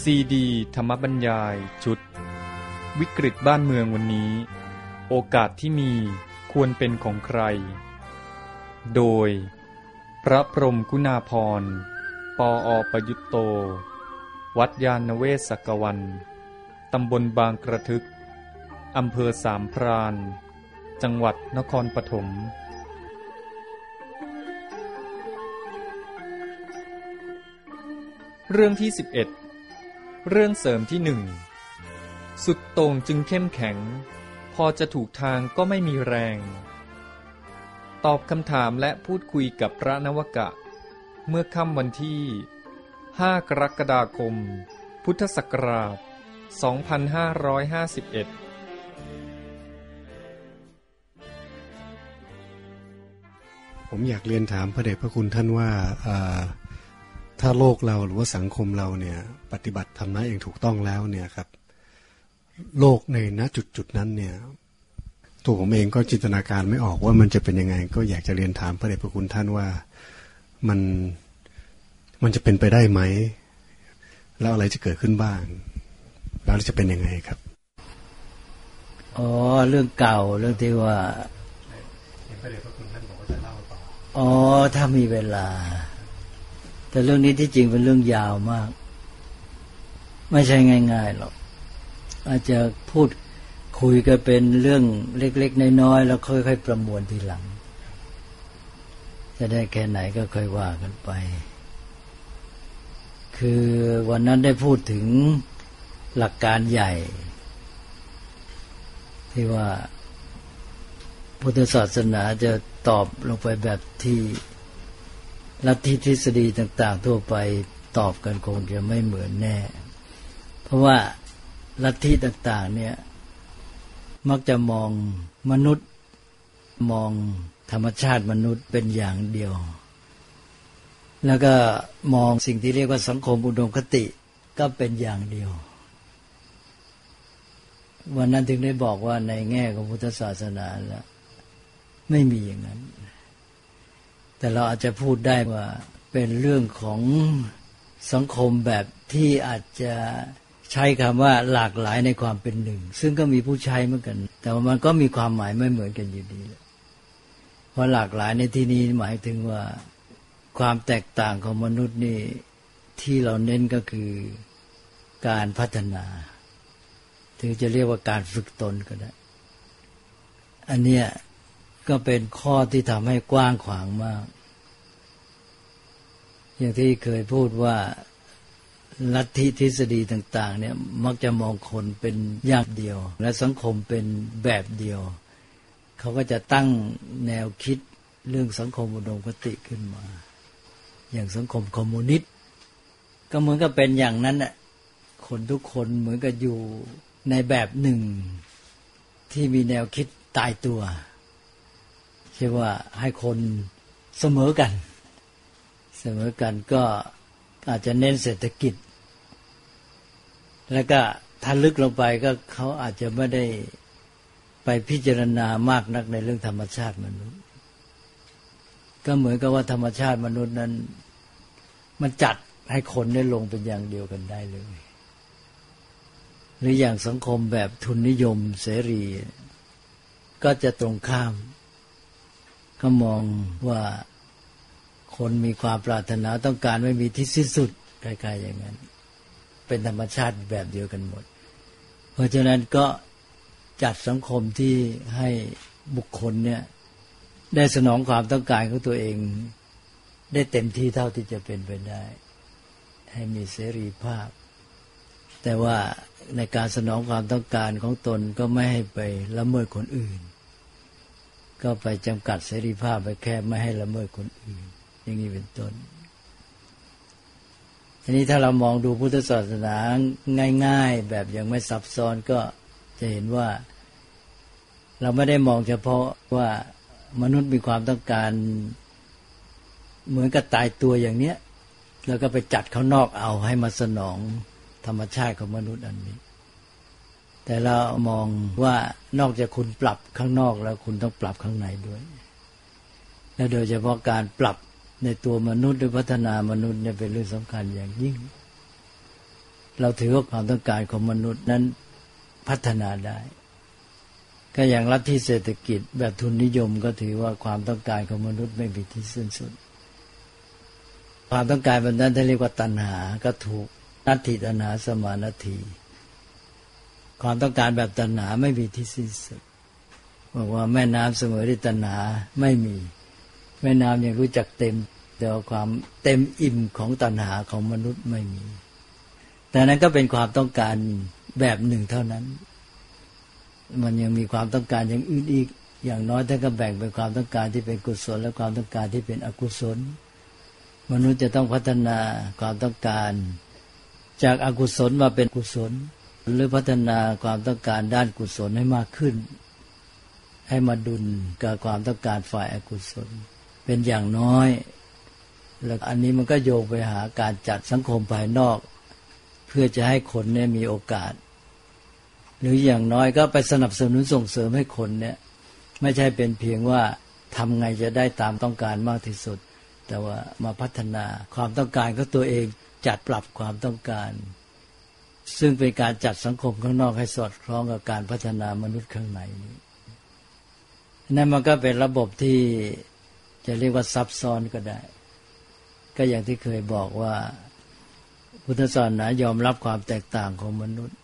ซีดี ธรรมบัญญายชุด วิกฤตบ้านเมืองวันนี้ โอกาสที่มีควรเป็นของใคร โดย พระพรมกุณาพร ปออประยุตโต วัดยาณเวศกวัน ตำบลบางกระทึก อำเภอสามพราน จังหวัดนครปฐม เรื่องที่ 11 เรื่องเสริมที่หนึ่งสุดโต่งจึงเข้มแข็ง พอจะถูกทางก็ไม่มีแรง ตอบคำถามและพูดคุยกับพระนวกะ เมื่อค่ำวันที่ 5 กรกฎาคม พุทธศักราช 2551ผมอยากเรียนถามพระเดชพระคุณท่านว่าอ่า ถ้าโลกเราหรือว่าสังคมเราเนี่ย ปฏิบัติธรรมะเองถูกต้องแล้วเนี่ยครับ โลกในณจุดจุดๆนั้นเนี่ย ตัวผมเองก็จินตนาการไม่ออกว่ามันจะเป็นยังไง ก็อยากจะเรียนถามพระเดชพระคุณท่านว่ามันมันจะเป็นไปได้ไหม แล้วอะไรจะเกิดขึ้นบ้าง แล้วจะเป็นยังไงครับอ๋อเรื่องเก่าเรื่องที่ว่าพระเดชพระคุณท่านบอกว่าจะเล่าต่ออ๋อถ้ามีเวลา แต่เรื่องนี้ที่จริงเป็นเรื่องยาวมาก ไม่ใช่ง่ายๆหรอกอาจจะพูดคุยกันเป็นเรื่องเล็ก ๆ น้อยๆแล้วค่อย ๆ ประมวลทีหลัง จะได้แค่ไหนก็ค่อยว่ากันไป คือวันนั้นได้พูดถึงหลักการใหญ่ ที่ว่าพุทธศาสนาจะตอบลงไปแบบที่ ลัทธิทฤษฎีต่างๆ ทั่วไปตอบกันคงจะไม่เหมือนแน่ เพราะว่าลัทธิต่างๆ เนี่ย มักจะมองมนุษย์มองธรรมชาติมนุษย์เป็นอย่างเดียว แล้วก็มองสิ่งที่เรียกว่าสังคมอุดมคติก็เป็นอย่างเดียว วันนั้นถึงได้บอกว่าในแง่ของพุทธศาสนาแล้วไม่มีอย่างนั้น แต่เราอาจจะพูดได้ว่าเป็นเรื่องของสังคมแบบที่อาจจะใช้คำว่าหลากหลายในความเป็นหนึ่ง ซึ่งก็มีผู้ใช้เหมือนกัน แต่มันก็มีความหมายไม่เหมือนกันอยู่ดีเพราะหลากหลายในที่นี้หมายถึงว่าความแตกต่างของมนุษย์นี่ที่เราเน้นก็คือการพัฒนา ถึงจะเรียกว่าการฝึกตนก็ได้ อันเนี้ย ก็เป็นข้อที่ทำให้กว้างขวางมาก อย่างที่เคยพูดว่าลัทธิทฤษฎีต่าง ๆ เนี่ยมักจะมองคนเป็นอย่างเดียว และสังคมเป็นแบบเดียว เขาก็จะตั้งแนวคิดเรื่องสังคมอุดมคติขึ้นมา อย่างสังคมคอมมิวนิสต์ก็เหมือนกับเป็นอย่างนั้นน่ะคนทุกคนเหมือนกับอยู่ในแบบหนึ่งที่มีแนวคิดตายตัว ใช่ว่าให้คนเสมอกัน เสมอกันก็อาจจะเน้นเศรษฐกิจ แล้วก็ถ้าลึกลงไปก็เขาอาจจะไม่ได้ไปพิจารณามากนักในเรื่องธรรมชาติมนุษย์ ก็เหมือนกับว่าธรรมชาติมนุษย์นั้น มันจัดให้คนได้ลงเป็นอย่างเดียวกันได้เลย หรืออย่างสังคมแบบทุนนิยมเสรี ก็จะตรงข้าม ก็มองว่าคนมีความปรารถนาต้องการไม่มีที่สิ้นสุดคล้ายๆอย่างนั้น เป็นธรรมชาติแบบเดียวกันหมด เพราะฉะนั้นก็จัดสังคมที่ให้บุคคลเนี่ย ได้สนองความต้องการของตัวเอง ได้เต็มที่เท่าที่จะเป็นไปได้ ให้มีเสรีภาพ แต่ว่าในการสนองความต้องการของตนก็ไม่ให้ไปละเมิดคนอื่น ก็ไปจำกัดเสรีภาพไปแค่ไม่ให้ละเมิดคนอื่น อย่างนี้เป็นต้นทีนี้ถ้าเรามองดูพุทธศาสนาง่าย ๆ แบบยังไม่ซับซ้อนก็จะเห็นว่า เราไม่ได้มองเฉพาะว่ามนุษย์มีความต้องการ เหมือนกับตายตัวอย่างเนี้ย แล้วก็ไปจัดเขานอกเอาให้มาสนองธรรมชาติของมนุษย์อันนี้ แต่เรามองว่านอกจากคุณปรับข้างนอกแล้วคุณต้องปรับข้างในด้วย และโดยเฉพาะการปรับในตัวมนุษย์หรือพัฒนามนุษย์เนี่ยเป็นเรื่องสำคัญอย่างยิ่ง เราถือว่าความต้องการของมนุษย์นั้นพัฒนาได้ ก็อย่างรัฐที่เศรษฐกิจแบบทุนนิยมก็ถือว่าความต้องการของมนุษย์ไม่มีที่สิ้นสุด ความต้องการแบบนั้นถ้าเรียกว่าตัณหาก็ถูกนัตถิตัณหาสมานาที ความต้องการแบบตัณหาไม่มีที่สิ้นสุดบอกว่าแม่น้ำเสมอด้วยตัณหาไม่มี แม่น้ำยังรู้จักเต็มแต่ว่าความเต็มอิ่มของตัณหาของมนุษย์ไม่มี แต่นั้นก็เป็นความต้องการแบบหนึ่งเท่านั้น มันยังมีความต้องการอย่างอื่นอีก อย่างน้อยท่านก็แบ่งเป็นความต้องการที่เป็นกุศล และความต้องการที่เป็นอกุศล มนุษย์จะต้องพัฒนาความต้องการ จากอากุศลมาเป็นกุศล หรือพัฒนาความต้องการด้านกุศลให้มากขึ้น ให้มาดุลกับความต้องการฝ่ายอกุศล เป็นอย่างน้อย แล้วอันนี้มันก็โยงไปหาการจัดสังคมภายนอก เพื่อจะให้คนเนี่ยมีโอกาส หรืออย่างน้อยก็ไปสนับสนุนส่งเสริมให้คนเนี่ยไม่ใช่เป็นเพียงว่าทำไงจะได้ตามต้องการมากที่สุด แต่ว่ามาพัฒนาความต้องการของตัวเองจัดปรับความต้องการ ซึ่งเป็นการจัดสังคมข้างนอกให้สอดคล้องกับการพัฒนามนุษย์ข้างในนี้นั่นมันก็เป็นระบบที่จะเรียกว่าซับซ้อนก็ได้ ก็อย่างที่เคยบอกว่า พุทธศาสนายอมรับความแตกต่างของมนุษย์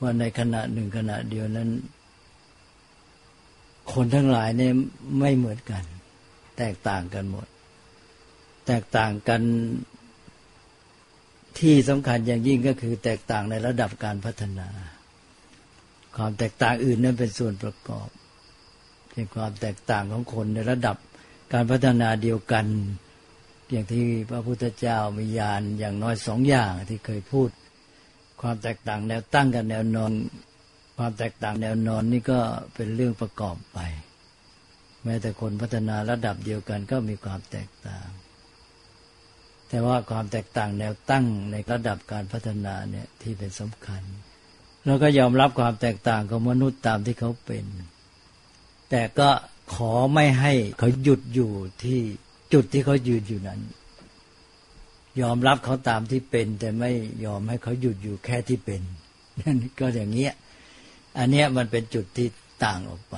ว่าในขณะหนึ่งขณะเดียวนั้น คนทั้งหลายเนี่ยไม่เหมือนกัน แตกต่างกันหมด แตกต่างกัน ที่สำคัญอย่างยิ่งก็คือแตกต่างในระดับการพัฒนา ความแตกต่างอื่นนั้นเป็นส่วนประกอบเป็นความแตกต่างของคนในระดับการพัฒนาเดียวกัน อย่างที่พระพุทธเจ้ามีญาณอย่างน้อยสองอย่างที่เคยพูด ความแตกต่างแนวตั้งกับแนวนอน ความแตกต่างแนวนอนนี่ก็เป็นเรื่องประกอบไป แม้แต่คนพัฒนาระดับเดียวกันก็มีความแตกต่าง แต่ว่าความแตกต่างแนวตั้งในระดับการพัฒนาเนี่ยที่เป็นสำคัญ แล้วก็ยอมรับความแตกต่างของมนุษย์ตามที่เขาเป็น แต่ก็ขอไม่ให้เขาหยุดอยู่ที่จุดที่เขายืนอยู่นั้น ยอมรับเขาตามที่เป็น แต่ไม่ยอมให้เขาหยุดอยู่แค่ที่เป็นนั่นก็อย่างเงี้ยอันเนี้ยมันเป็นจุดที่ต่างออกไป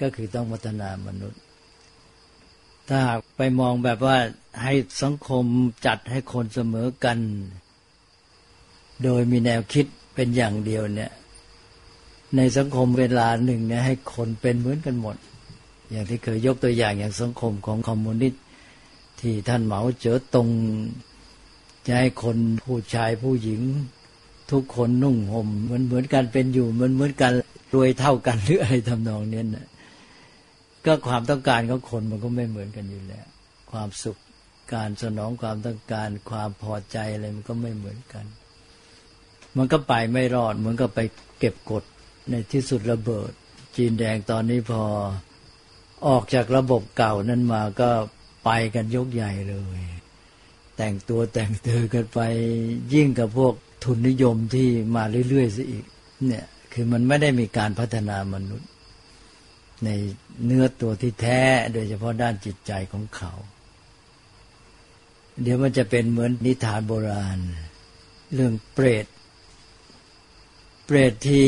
ก็คือต้องพัฒนามนุษย์ ถ้าหากไปมองแบบว่าให้สังคมจัดให้คนเสมอกัน โดยมีแนวคิดเป็นอย่างเดียวเนี่ย ในสังคมเวลาหนึ่งเนี่ยให้คนเป็นเหมือนกันหมด อย่างที่เคยยกตัวอย่างอย่างสังคมของคอมมิวนิสต์ที่ท่านเหมาเจ๋อตงจะให้คนผู้ชายผู้หญิง ทุกคนนุ่งห่มเหมือนเหมือนกันเป็นอยู่เหมือนเหมือนกันรวยเท่ากันหรืออะไรทำนองเนี้นะ ก็ความต้องการของคนมันก็ไม่เหมือนกันอยู่แล้ว ความสุขการสนองความต้องการความพอใจอะไรมันก็ไม่เหมือนกัน มันก็ไปไม่รอดเหมือนกับไปเก็บกดในที่สุดระเบิด จีนแดงตอนนี้พอออกจากระบบเก่านั้นมาก็ไปกันยกใหญ่เลย แต่งตัวแต่งเตอกันไปยิ่งกับพวกทุนนิยมที่มาเรื่อยๆซะอีกเนี่ยคือมันไม่ได้มีการพัฒนามนุษย์ ในเนื้อตัวที่แท้ โดยเฉพาะด้านจิตใจของเขา เดี๋ยวมันจะเป็นเหมือนนิทานโบราณ เรื่องเปรต เปรตที่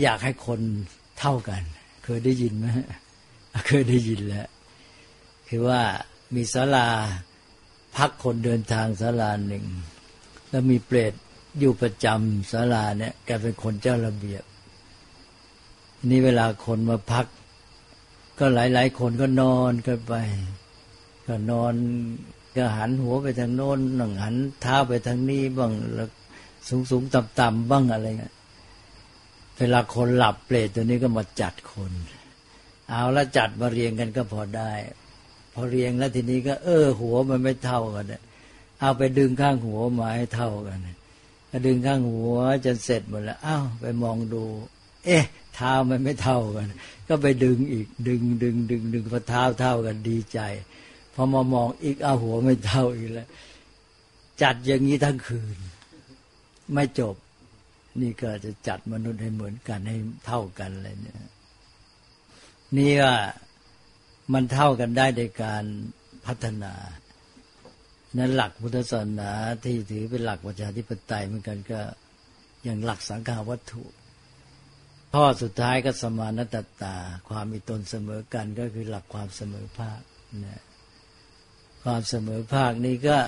อยากให้คนเท่ากัน เคยได้ยินไหมเคยได้ยินแล้ว คือว่ามีศาลาพักคนเดินทางศาลาหนึ่ง แล้วมีเปรตอยู่ประจำศาลาเนี่ยแกเป็นคนเจ้าระเบียบ นี่เวลาคนมาพัก ก็หลาย ๆ คนก็นอนกันไป ก็นอนก็หันหัวไปทางโน้นหนังหันเท้าไปทางนี้บ้างแล้วสูงสูงต่ำต่ำบ้างอะไรเงี้ยเวลาคนหลับเปรตตัวนี้ก็มาจัดคน เอาแล้วจัดมาเรียงกันก็พอได้ พอเรียงแล้วทีนี้ก็ เออ หัวมันไม่เท่ากันเนี่ยเอาไปดึงข้างหัวมาให้เท่ากันก็ดึงข้างหัวจนเสร็จหมดแล้วอ้าวไปมองดู เอ๊ะ เท้ามันไม่เท่ากัน ก็ไปดึงอีกดึงดึงดึงดึงพอเท้าเท่ากันดีใจพอมามองอีกเอาหัวไม่เท่าอีกแล้ว จัดอย่างนี้ทั้งคืน ไม่จบ นี่ก็จะจัดมนุษย์ให้เหมือนกันให้เท่ากันอะไรเนี่ยนี่ว่ามันเท่ากันได้ในการพัฒนานั้นหลักพุทธศาสนาที่ถือเป็นหลักประชาธิปไตยเหมือนกันก็อย่างหลักสังขาวัตถุ ข้อสุดท้ายก็สมานตตา ความมีตนเสมอกันก็คือหลักความเสมอภาคนะความเสมอภาคนี้ก็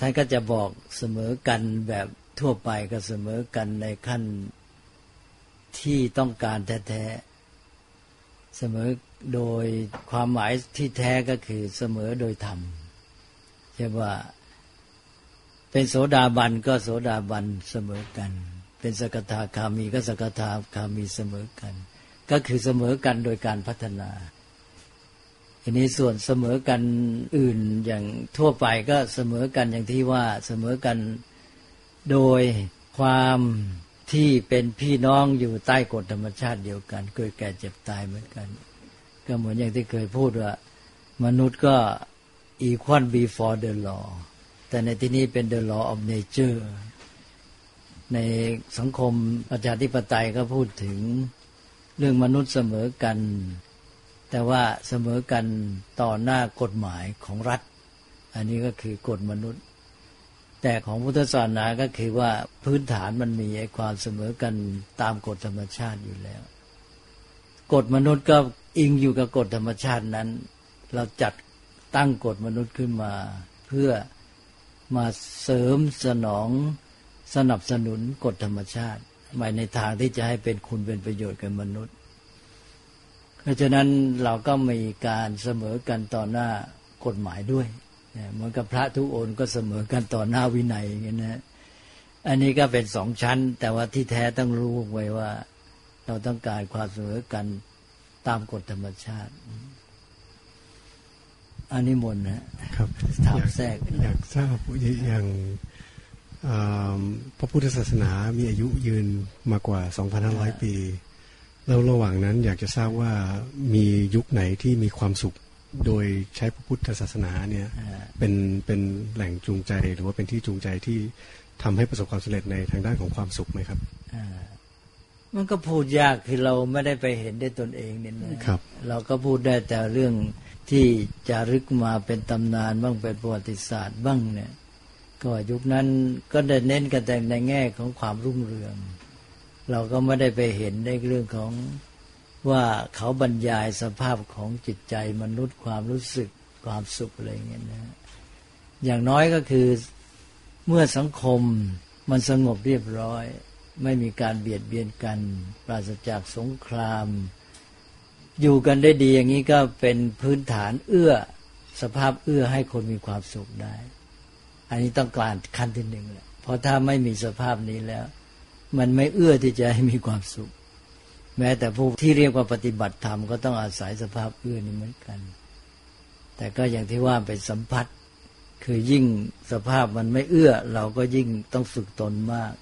ท่านก็จะบอกเสมอกันแบบทั่วไปก็เสมอกันในขั้นที่ต้องการแท้ๆเสมอโดยความหมายที่แท้ก็คือเสมอโดยธรรมใช่ว่าเป็นโสดาบันก็โสดาบันเสมอกัน เป็นสกทาคามีก็สกทาคามีเสมอกัน ก็คือเสมอกันโดยการพัฒนาทีนี้ส่วนเสมอกันอื่นอย่างทั่วไปก็เสมอกันอย่างที่ว่าเสมอกันโดยความที่เป็นพี่น้องอยู่ใต้กฎธรรมชาติเดียวกัน เกิดแก่เจ็บตายเหมือนกัน ก็เหมือนอย่างที่เคยพูดว่า มนุษย์ก็ equal before the law แต่ในที่นี้เป็น the law of nature ในสังคมประชาธิปไตยก็พูดถึงเรื่องมนุษย์เสมอกัน แต่ว่าเสมอกันต่อหน้ากฎหมายของรัฐ อันนี้ก็คือกฎมนุษย์ แต่ของพุทธศาสนาก็คือว่าพื้นฐานมันมีความเสมอกันตามกฎธรรมชาติอยู่แล้ว กฎมนุษย์ก็อิงอยู่กับกฎธรรมชาตินั้น เราจัดตั้งกฎมนุษย์ขึ้นมา เพื่อมาเสริมสนอง สนับสนุนกฎธรรมชาติหมายในทางที่จะให้เป็นคุณเป็นประโยชน์กับมนุษย์ เพราะฉะนั้นเราก็มีการเสมอกันต่อหน้ากฎหมายด้วยเหมือนกับพระทุกองค์ก็เสมอกันต่อหน้าวินัยอย่างนี้นะอันนี้ก็เป็นสองชั้น แต่ว่าที่แท้ต้องรู้ไว้ว่า เราต้องการความเสมอกันตามกฎธรรมชาติอันนี้มนนะครับถามแทรกอยากทราบอย่าง พระพุทธศาสนามีอายุยืนมากว่า 2,500 ปี แล้วระหว่างนั้นอยากจะทราบว่ามียุคไหนที่มีความสุขโดยใช้พระพุทธศาสนาเนี่ยเป็นเป็นแหล่งจูงใจหรือว่าเป็นที่จูงใจที่ทำให้ประสบความสำเร็จในทางด้านของความสุขไหมครับมันก็พูดยากคือเราไม่ได้ไปเห็นได้ตนเองเนี่ยนะครับ เราก็พูดได้แต่เรื่องที่จารึกมาเป็นตำนานบ้างเป็นประวัติศาสตร์บ้างเนี่ย ก็ยุคนั้นก็ได้เน้นกันแต่ในแง่ของความรุ่งเรือง เราก็ไม่ได้ไปเห็นในเรื่องของว่าเขาบรรยายสภาพของจิตใจมนุษย์ความรู้สึกความสุขอะไรเงี้ยนะอย่างน้อยก็คือเมื่อสังคมมันสงบเรียบร้อย ไม่มีการเบียดเบียนกัน ปราศจากสงคราม อยู่กันได้ดีอย่างนี้ก็เป็นพื้นฐานเอื้อสภาพเอื้อให้คนมีความสุขได้ อันนี้ต้องการขั้นที่หนึ่งแหละเพราะถ้าไม่มีสภาพนี้แล้ว มันไม่เอื้อที่จะให้มีความสุข แม้แต่ผู้ที่เรียกว่าปฏิบัติธรรมก็ต้องอาศัยสภาพเอื้อนี้เหมือนกัน แต่ก็อย่างที่ว่าเป็นสัมผัส คือยิ่งสภาพมันไม่เอื้อ เราก็ยิ่งต้องฝึกตนมาก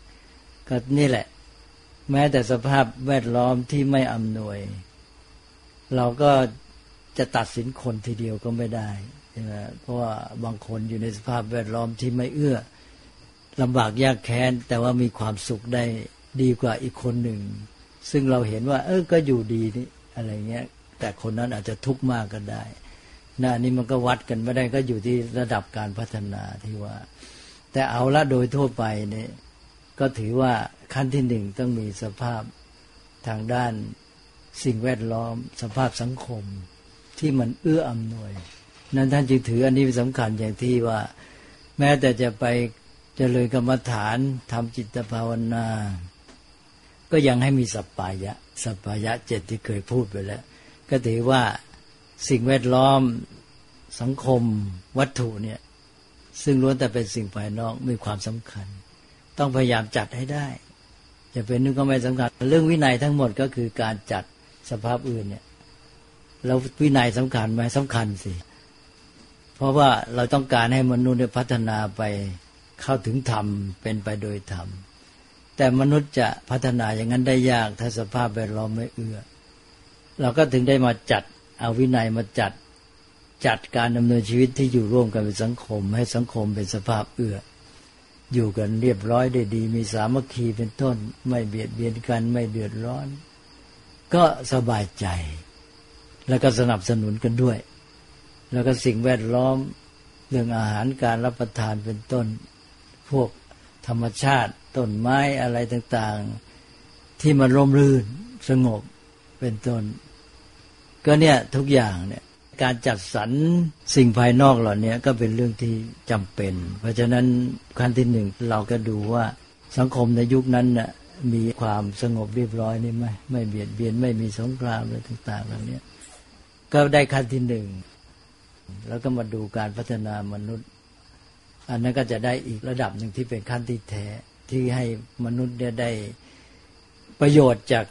ก็นี่แหละ แม้แต่สภาพแวดล้อมที่ไม่อำนวย เราก็ จะตัดสินคนทีเดียวก็ไม่ได้ใช่ไหมเพราะว่าบางคนอยู่ในสภาพแวดล้อมที่ไม่เอื้อลำบากยากแค้น แต่ว่ามีความสุขได้ดีกว่าอีกคนหนึ่ง ซึ่งเราเห็นว่า เออก็อยู่ดีนี่อะไรเงี้ย แต่คนนั้นอาจจะทุกข์มากก็ได้นะนี่มันก็วัดกันไม่ได้ก็อยู่ที่ระดับการพัฒนาที่ว่า แต่เอาละโดยทั่วไปเนี่ยก็ถือว่าขั้นที่หนึ่งต้องมีสภาพทางด้านสิ่งแวดล้อม สภาพสังคม ที่มันเอื้ออำนวย นั้นท่านจึงถืออันนี้เป็นสำคัญอย่างที่ว่า แม้แต่จะไปจเจริญกรรมฐานทำจิตภาวนา ก็ยังให้มีสัปปายะ สัปปายะเจ็ดที่เคยพูดไปแล้ว ก็ถือว่าสิ่งแวดล้อมสังคมวัตถุเนี่ย ซึ่งล้วนแต่เป็นสิ่งภายนอกมีความสำคัญ ต้องพยายามจัดให้ได้ จะเป็นนึกก็ไม่สำคัญ เรื่องวินัยทั้งหมดก็คือการจัดสภาพอื่นเนี่ย แล้ววินัยสำคัญไหมสำคัญสิ เพราะว่าเราต้องการให้มนุษย์พัฒนาไปเข้าถึงธรรมเป็นไปโดยธรรม แต่มนุษย์จะพัฒนาอย่างนั้นได้ยาก ถ้าสภาพแวดล้อมไม่เอื้อ เราก็ถึงได้มาจัดเอาวินัยมาจัดจัดการดำเนินชีวิตที่อยู่ร่วมกันเป็นสังคม ให้สังคมเป็นสภาพเอื้ออยู่กันเรียบร้อยได้ดี มีสามัคคีเป็นต้น ไม่เบียดเบียนกันไม่เดือดร้อน ก็สบายใจ แล้วก็สนับสนุนกันด้วย แล้วก็สิ่งแวดล้อมเรื่องอาหารการรับประทานเป็นต้น พวกธรรมชาติต้นไม้อะไรต่างๆ ที่มันร่มรื่นสงบเป็นต้น ก็เนี่ยทุกอย่างเนี่ยการจัดสรรสิ่งภายนอกเหล่านี้ก็เป็นเรื่องที่จำเป็น เพราะฉะนั้นขั้นที่หนึ่งเราก็ดูว่าสังคมในยุคนั้นน่ะมีความสงบเรียบร้อยนี่ไหมไม่เบียดเบียนไม่มีสงครามอะไรต่าง ๆ เหล่านี้ ก็ได้ขั้นที่หนึ่ง แล้วก็มาดูการพัฒนามนุษย์ อันนั้นก็จะได้อีกระดับหนึ่งที่เป็นขั้นที่แท้ที่ให้มนุษย์เนี่ยได้ประโยชน์จาก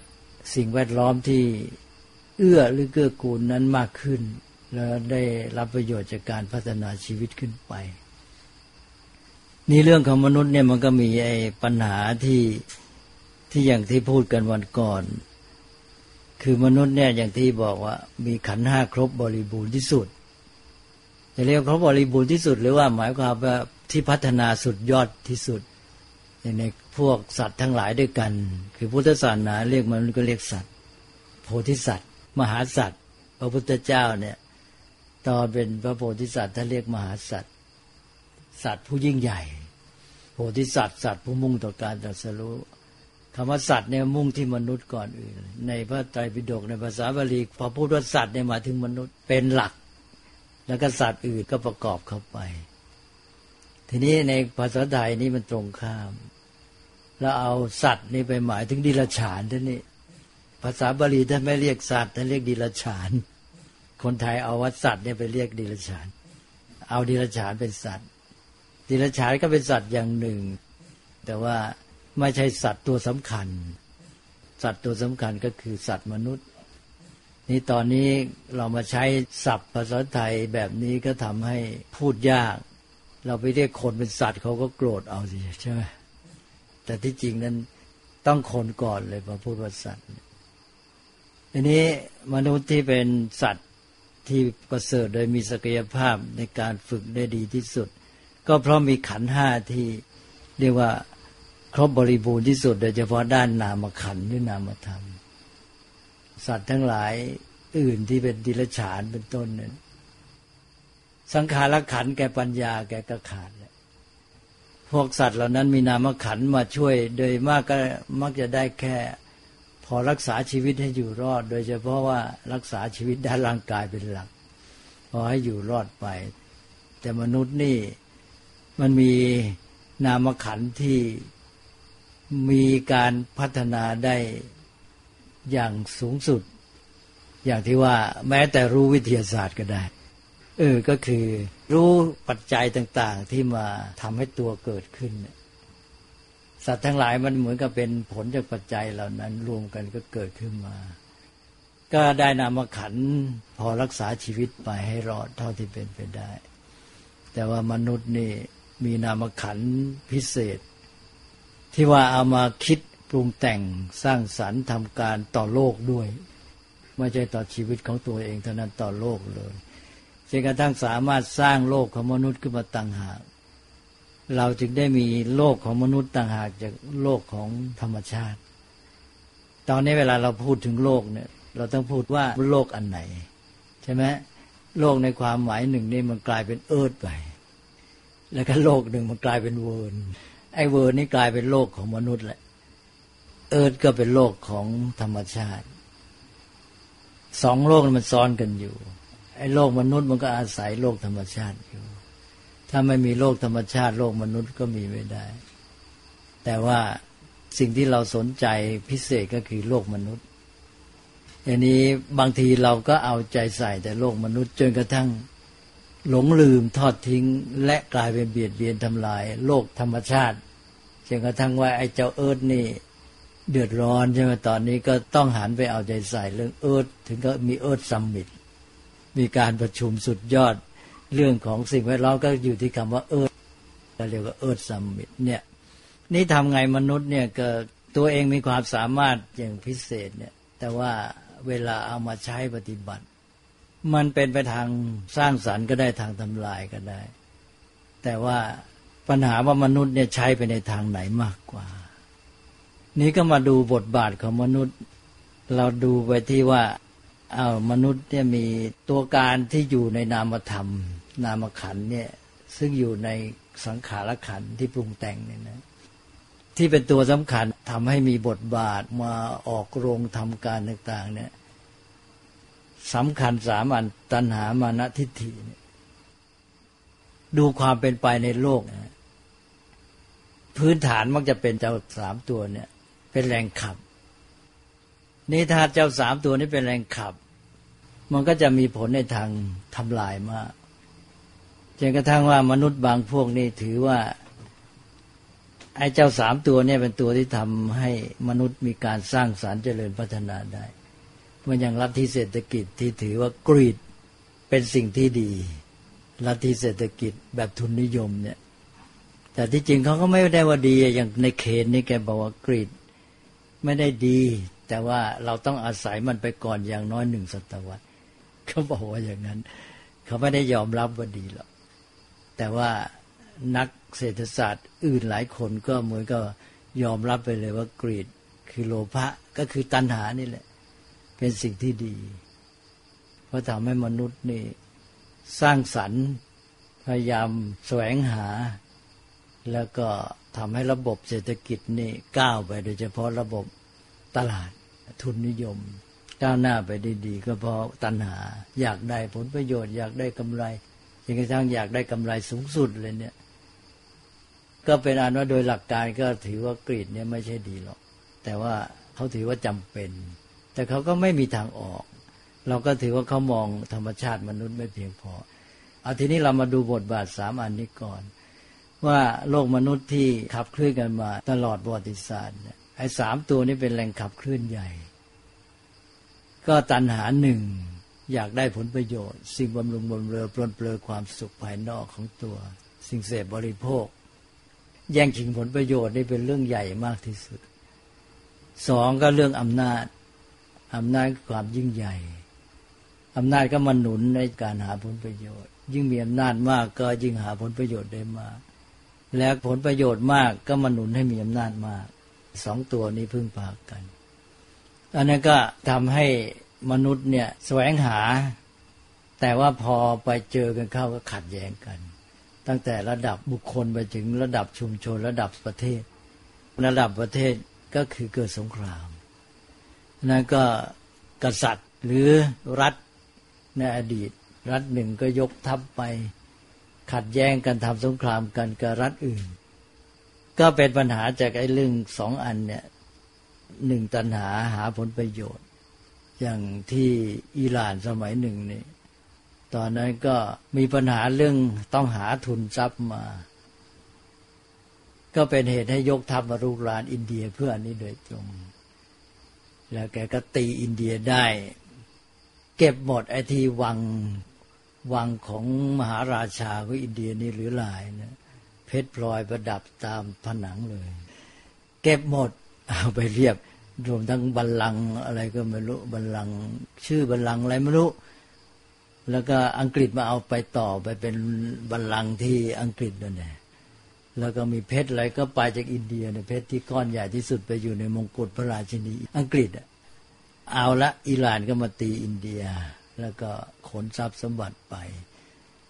สิ่งแวดล้อมที่เอื้อหรือเกื้อกูลนั้นมากขึ้น แล้วได้รับประโยชน์จากการพัฒนาชีวิตขึ้นไป นี่เรื่องของมนุษย์เนี่ยมันก็มีไอ้ปัญหาที่ที่อย่างที่พูดกันวันก่อน คือมนุษย์เนี่ยอย่างที่บอกว่า มีขันห้าครบบริบูรณ์ที่สุดจะเรียกครบบริบูรณ์ที่สุด หรือว่าหมายความว่าที่พัฒนาสุดยอดที่สุด ในพวกสัตว์ทั้งหลายด้วยกัน คือพุทธศาสนาเรียกมันก็เรียกสัตว์ โพธิสัตว์ มหาสัตว์ พระพุทธเจ้าเนี่ยตอนเป็นพระโพธิสัตว์ท่านเรียกมหาสัตว์สัตว์ผู้ยิ่งใหญ่ โพธิสัตว์สัตว์ผู้มุ่งต่อการตรัสรู้ คำว่าสัตว์เนี่ยมุ่งที่มนุษย์ก่อนอื่น ในพระไตรปิฎกในภาษาบาลีพอพูดว่าสัตว์เนี่ยหมายถึงมนุษย์เป็นหลัก แล้วก็สัตว์อื่นก็ประกอบเข้าไป ทีนี้ในภาษาไทยนี่มันตรงข้าม แล้วเอาสัตว์นี่ไปหมายถึงดิลฉานท่านนี่ภาษาบาลีท่านไม่เรียกสัตว์ท่านเรียกดิลฉาน คนไทยเอาวัดสัตว์เนี่ยไปเรียกดิลฉาน เอาดิลฉานเป็นสัตว์ ดิลฉานก็เป็นสัตว์อย่างหนึ่ง แต่ว่า ไม่ใช่สัตว์ตัวสำคัญ สัตว์ตัวสำคัญก็คือสัตว์มนุษย์ นี่ตอนนี้เรามาใช้ศัพท์ภาษาไทยแบบนี้ก็ทำให้พูดยาก เราไปเรียกคนเป็นสัตว์เขาก็โกรธเอาสิใช่ไหมแต่ที่จริงนั้นต้องคนก่อนเลยพอพูดว่าสัตว์ทีนี้มนุษย์ที่เป็นสัตว์ที่ประเสริฐโดยมีศักยภาพในการฝึกได้ดีที่สุด ก็เพราะมีขันห้าที่เรียกว่า ครบบริบูรณ์ที่สุดโดยเฉพาะด้านนามขันหรือนามธรรม สัตว์ทั้งหลายอื่นที่เป็นดิลฉานเป็นต้นนั้นสังขารขันแก่ปัญญาแก่กระขาดพวกสัตว์เหล่านั้นมีนามขันมาช่วย โดยมากก็มักจะได้แค่ พอรักษาชีวิตให้อยู่รอด โดยเฉพาะว่ารักษาชีวิตด้านร่างกายเป็นหลัก พอให้อยู่รอดไป แต่มนุษย์นี่มันมีนามขันที่ มีการพัฒนาได้อย่างสูงสุด อย่างที่ว่าแม้แต่รู้วิทยาศาสตร์ก็ได้ เออก็คือรู้ปัจจัยต่าง ๆ ที่มาทำให้ตัวเกิดขึ้น สัตว์ทั้งหลายมันเหมือนกับเป็นผลจากปัจจัยเหล่านั้นรวมกันก็เกิดขึ้นมา ก็ได้นามขันพอรักษาชีวิตไปให้รอดเท่าที่เป็นไปได้ แต่ว่ามนุษย์นี่มีนามขันพิเศษ ที่ว่าเอามาคิดปรุงแต่งสร้างสรรค์ทำการต่อโลกด้วย ไม่ใช่ต่อชีวิตของตัวเองเท่านั้นต่อโลกเลยจนกระทั่งสามารถสร้างโลกของมนุษย์ขึ้นมาต่างหาก เราจึงได้มีโลกของมนุษย์ต่างหากจากโลกของธรรมชาติ ตอนนี้เวลาเราพูดถึงโลกเนี่ย เราต้องพูดว่าโลกอันไหน ใช่ไหมโลกในความหมายหนึ่งนี่มันกลายเป็น earth ไป แล้วก็โลกหนึ่งมันกลายเป็น world ไอ้ world นี่กลายเป็นโลกของมนุษย์แหละ earth ก็เป็นโลกของธรรมชาติ สองโลกมันซ้อนกันอยู่ ไอ้โลกมนุษย์มันก็อาศัยโลกธรรมชาติอยู่ ถ้าไม่มีโลกธรรมชาติ โลกมนุษย์ก็มีไม่ได้ แต่ว่าสิ่งที่เราสนใจพิเศษก็คือโลกมนุษย์อันนี้บางทีเราก็เอาใจใส่แต่โลกมนุษย์จนกระทั่ง หลงลืมทอดทิ้ง และกลายเป็นเบียดเบียนทำลาย โลกธรรมชาติจนกระทั่งว่าไอ้เจ้า earth นี่ เดือดร้อนใช่ไหมตอนนี้ก็ต้องหันไปเอาใจใส่เรื่อง earth ถึงก็มี Earth Summit มีการประชุมสุดยอดเรื่องของสิ่งแวดล้อมก็อยู่ที่คำว่า earth เรียกว่า Earth Summit เนี่ยนี่ทำไงมนุษย์เนี่ยก็ตัวเองมีความสามารถอย่างพิเศษเนี่ยแต่ว่าเวลาเอามาใช้ปฏิบัติ มันเป็นไปทางสร้างสรรค์ก็ได้ทางทำลายก็ได้ แต่ว่าปัญหาว่ามนุษย์เนี่ยใช้ไปในทางไหนมากกว่า นี้ก็มาดูบทบาทของมนุษย์ เราดูไปที่ว่าเอ้ามนุษย์เนี่ยมีตัวการที่อยู่ในนามธรรม นามขันเนี่ยซึ่งอยู่ในสังขารขันที่ปรุงแต่งเนี่ยนะที่เป็นตัวสำคัญทำให้มีบทบาทมาออกโรงทำการต่าง ๆ เนี่ย สำคัญสามัญตัณหามานะทิฏฐิดูความเป็นไปในโลกนะพื้นฐานมักจะเป็นเจ้าสามตัวเนี่ย เป็นแรงขับ นี่ถ้าเจ้าสามตัวนี้เป็นแรงขับ มันก็จะมีผลในทางทำลายมากจนกระทั่งว่ามนุษย์บางพวกนี่ถือว่า ไอ้เจ้าสามตัวเนี่ยเป็นตัวที่ทำให้มนุษย์มีการสร้างสารรค์เจริญพัฒนาได้ มื่ออย่างรัฐที่เศรษฐกิจที่ถือว่ากรีดเป็นสิ่งที่ดี รัฐที่เศรษฐกิจแบบทุนนิยมเนี่ย แต่ที่จริงเขาก็ไม่ได้ว่าดีอย่างในเขตนี่แกบอกว่ากรีดไม่ได้ดี แต่ว่าเราต้องอาศัยมันไปก่อนอย่างน้อยหนึ่งศตวรรษเขาบอกว่าอย่างนั้น เขาไม่ได้ยอมรับว่าดีหรอกแต่ว่านักเศรษฐศาสตร์อื่นหลายคนก็เหมือนก็ยอมรับไปเลยว่ากรีดคือโลภะก็คือตัณหานี่แหละ เป็นสิ่งที่ดี เพราะทำให้มนุษย์นี่สร้างสรรค์พยายามแสวงหา แล้วก็ทำให้ระบบเศรษฐกิจนี่ก้าวไปโดยเฉพาะระบบตลาดทุนนิยม ก้าวหน้าไปดีๆก็เพราะตัณหา อยากได้ผลประโยชน์อยากได้กำไรจนกระทั่งอยากได้กำไรสูงสุดเลยเนี่ย ก็เป็นอันว่าโดยหลักการก็ถือว่ากรีดเนี่ยไม่ใช่ดีหรอก แต่ว่าเขาถือว่าจำเป็น แต่เขาก็ไม่มีทางออก เราก็ถือว่าเขามองธรรมชาติมนุษย์ไม่เพียงพอ เอาทีนี้เรามาดูบทบาทสามอันนี้ก่อน ว่าโลกมนุษย์ที่ขับเคลื่อนกันมา ตลอดประวัติศาสตร์ไอ้สามตัวนี้เป็นแหล่งขับเคลื่อนใหญ่ ก็ตันหาหนึ่งอยากได้ผลประโยชน์ สิ่งบำรุงบำเรอปลนเปลือความสุขภายนอกของตัว สิ่งเสพบริโภค แย่งชิงผลประโยชน์นี่เป็นเรื่องใหญ่มากที่สุดสองก็เรื่องอำนาจ อำนาจความยิ่งใหญ่อำนาจก็มาหนุนในการหาผลประโยชน์ ยิ่งมีอำนาจมากก็ยิ่งหาผลประโยชน์ได้มาก และผลประโยชน์มากก็มาหนุนให้มีอำนาจมากสองตัวนี้พึ่งพากัน อันนั้นก็ทำให้มนุษย์เนี่ยแสวงหา แต่ว่าพอไปเจอกันเข้าก็ขัดแย้งกัน ตั้งแต่ระดับบุคคลไปถึงระดับชุมชน ระดับประเทศ ระดับประเทศก็คือเกิดสงคราม นั้นก็กษัตริย์หรือรัฐในอดีต รัฐหนึ่งก็ยกทัพไปขัดแย้งกันทำสงครามกันกับรัฐอื่น ก็เป็นปัญหาจากไอ้เรื่องสองอันเนี่ยหนึ่งตัณหาหาผลประโยชน์ อย่างที่อิหร่านสมัยหนึ่งนี่ตอนนั้นก็มีปัญหาเรื่องต้องหาทุนทรัพย์มา ก็เป็นเหตุให้ยกทัพมารุกรานอินเดียเพื่ออันนี้โดยตรง แล้วแกก็ตีอินเดียได้ เก็บหมดไอ้ทีวังวังของมหาราชาของอินเดียนี่หรือหลายนะเพชรพลอยประดับตามผนังเลย เก็บหมดเอาไปเรียบรวมทั้งบัลลังอะไรก็ไม่รู้บัลลังชื่อบัลลังอะไรไม่รู้ แล้วก็อังกฤษมาเอาไปต่อไปเป็นบัลลังที่อังกฤษนั่นแหละ แล้วก็มีเพชรอะไรก็ไปจากอินเดียเนี่ยเพชรที่ก้อนใหญ่ที่สุดไปอยู่ในมงกุฎพระราชินี อังกฤษเอาละอิหร่านก็มาตีอินเดีย แล้วก็ขนทรัพย์สมบัติไป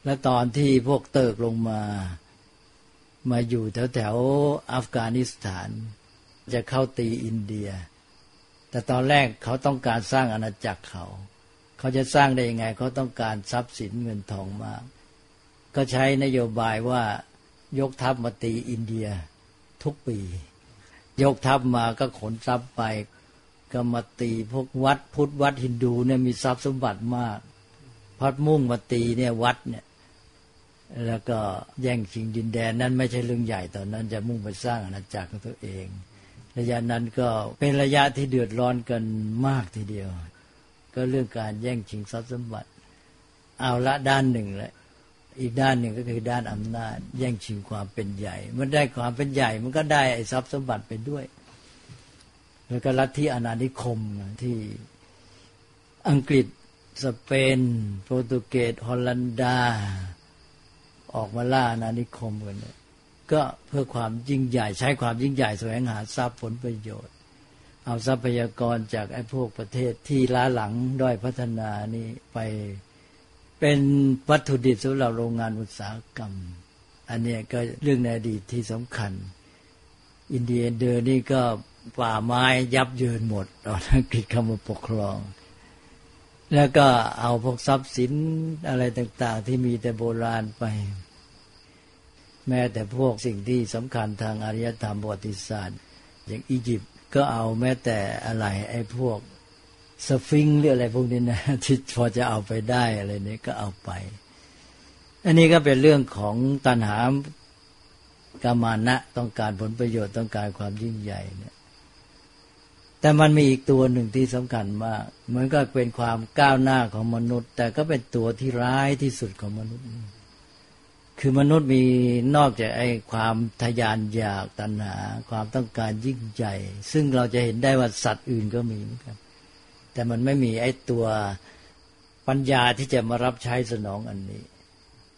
แล้วตอนที่พวกเติกลงมา มาอยู่แถวแถวอัฟกานิสถาน จะเข้าตีอินเดีย แต่ตอนแรกเขาต้องการสร้างอาณาจักรเขา เขาจะสร้างได้ยังไง เขาต้องการทรัพย์สินเงินทองมาก ก็ใช้นโยบายว่า ยกทัพมาตีอินเดียทุกปี ยกทัพมาก็ขนทรัพย์ไป ก็มาตีพวกวัดพุทธวัดฮินดูเนี่ยมีทรัพย์สมบัติมาก พัดมุ่งมาตีเนี่ยวัดเนี่ย แล้วก็แย่งชิงดินแดนนั้นไม่ใช่เรื่องใหญ่ตอนนั้น จะมุ่งไปสร้างอาณาจักรของตัวเอง ระยะนั้นก็เป็นระยะที่เดือดร้อนกันมากทีเดียว ก็เรื่องการแย่งชิงทรัพย์สมบัติ เอาละด้านหนึ่งแหละ อีกด้านหนึ่งก็คือด้านอำนาจ แย่งชิงความเป็นใหญ่ มันได้ความเป็นใหญ่ มันก็ได้ไอ้ทรัพย์สมบัติไปด้วย แล้วก็ลัทธิอาณานิคมที่อังกฤษสเปน โปรตุเกสฮอลันดา ออกมาล่าอาณานิคมกันเนี่ยก็เพื่อความยิ่งใหญ่ใช้ความยิ่งใหญ่แสวงหาทรัพย์ผลประโยชน์ เอาทรัพยากรจากไอ้พวกประเทศที่ล้าหลังด้อยพัฒนานี่ไป เป็นวัตถุดิบสำหรับโรงงานอุตสาหกรรม อันนี้ก็เรื่องในอดีตที่สำคัญ อินเดียเดอร์นี่ก็ป่าไม้ยับเยินหมดตอนอังกฤษเข้ามาปกครอง แล้วก็เอาพวกทรัพย์สินอะไรต่าง ๆ ที่มีแต่โบราณไป แม้แต่พวกสิ่งที่สำคัญทางอารยธรรมประวัติศาสตร์ อย่างอียิปต์ก็เอาแม้แต่อะไรไอ้พวก สฟิงหรืออะไรพวกนี้นะที่พอจะเอาไปได้อะไรนี้ก็เอาไป อันนี้ก็เป็นเรื่องของตัณหากามานะต้องการผลประโยชน์ต้องการความยิ่งใหญ่เนี่ย แต่มันมีอีกตัวหนึ่งที่สำคัญมากเหมือนก็เป็นความก้าวหน้าของมนุษย์ แต่ก็เป็นตัวที่ร้ายที่สุดของมนุษย์ คือมนุษย์มีนอกจากไอ้ความทยานอยากตัณหา ความต้องการยิ่งใหญ่ ซึ่งเราจะเห็นได้ว่าสัตว์อื่นก็มีเหมือนกัน แต่มันไม่มีไอ้ตัวปัญญาที่จะมารับใช้สนองอันนี้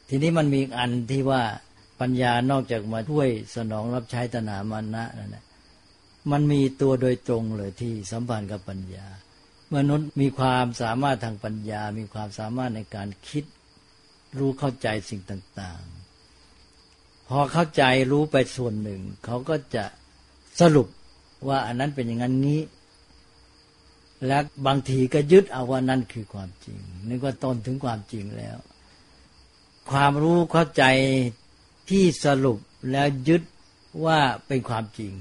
ทีนี้มันมีอันที่ว่าปัญญานอกจากมาช่วยสนองรับใช้ตนามานะนั่นแหละมันมีตัวโดยตรงเลยที่สัมพันธ์กับปัญญา มนุษย์มีความสามารถทางปัญญา มีความสามารถในการคิดรู้เข้าใจสิ่งต่าง ๆ พอเข้าใจรู้ไปส่วนหนึ่ง เขาก็จะสรุปว่าอันนั้นเป็นอย่างนั้นนี้ และบางทีก็ยึดเอาว่านั่นคือความจริง นึกว่าตนถึงความจริงแล้ว ความรู้เข้าใจที่สรุปแล้วยึดว่าเป็นความจริง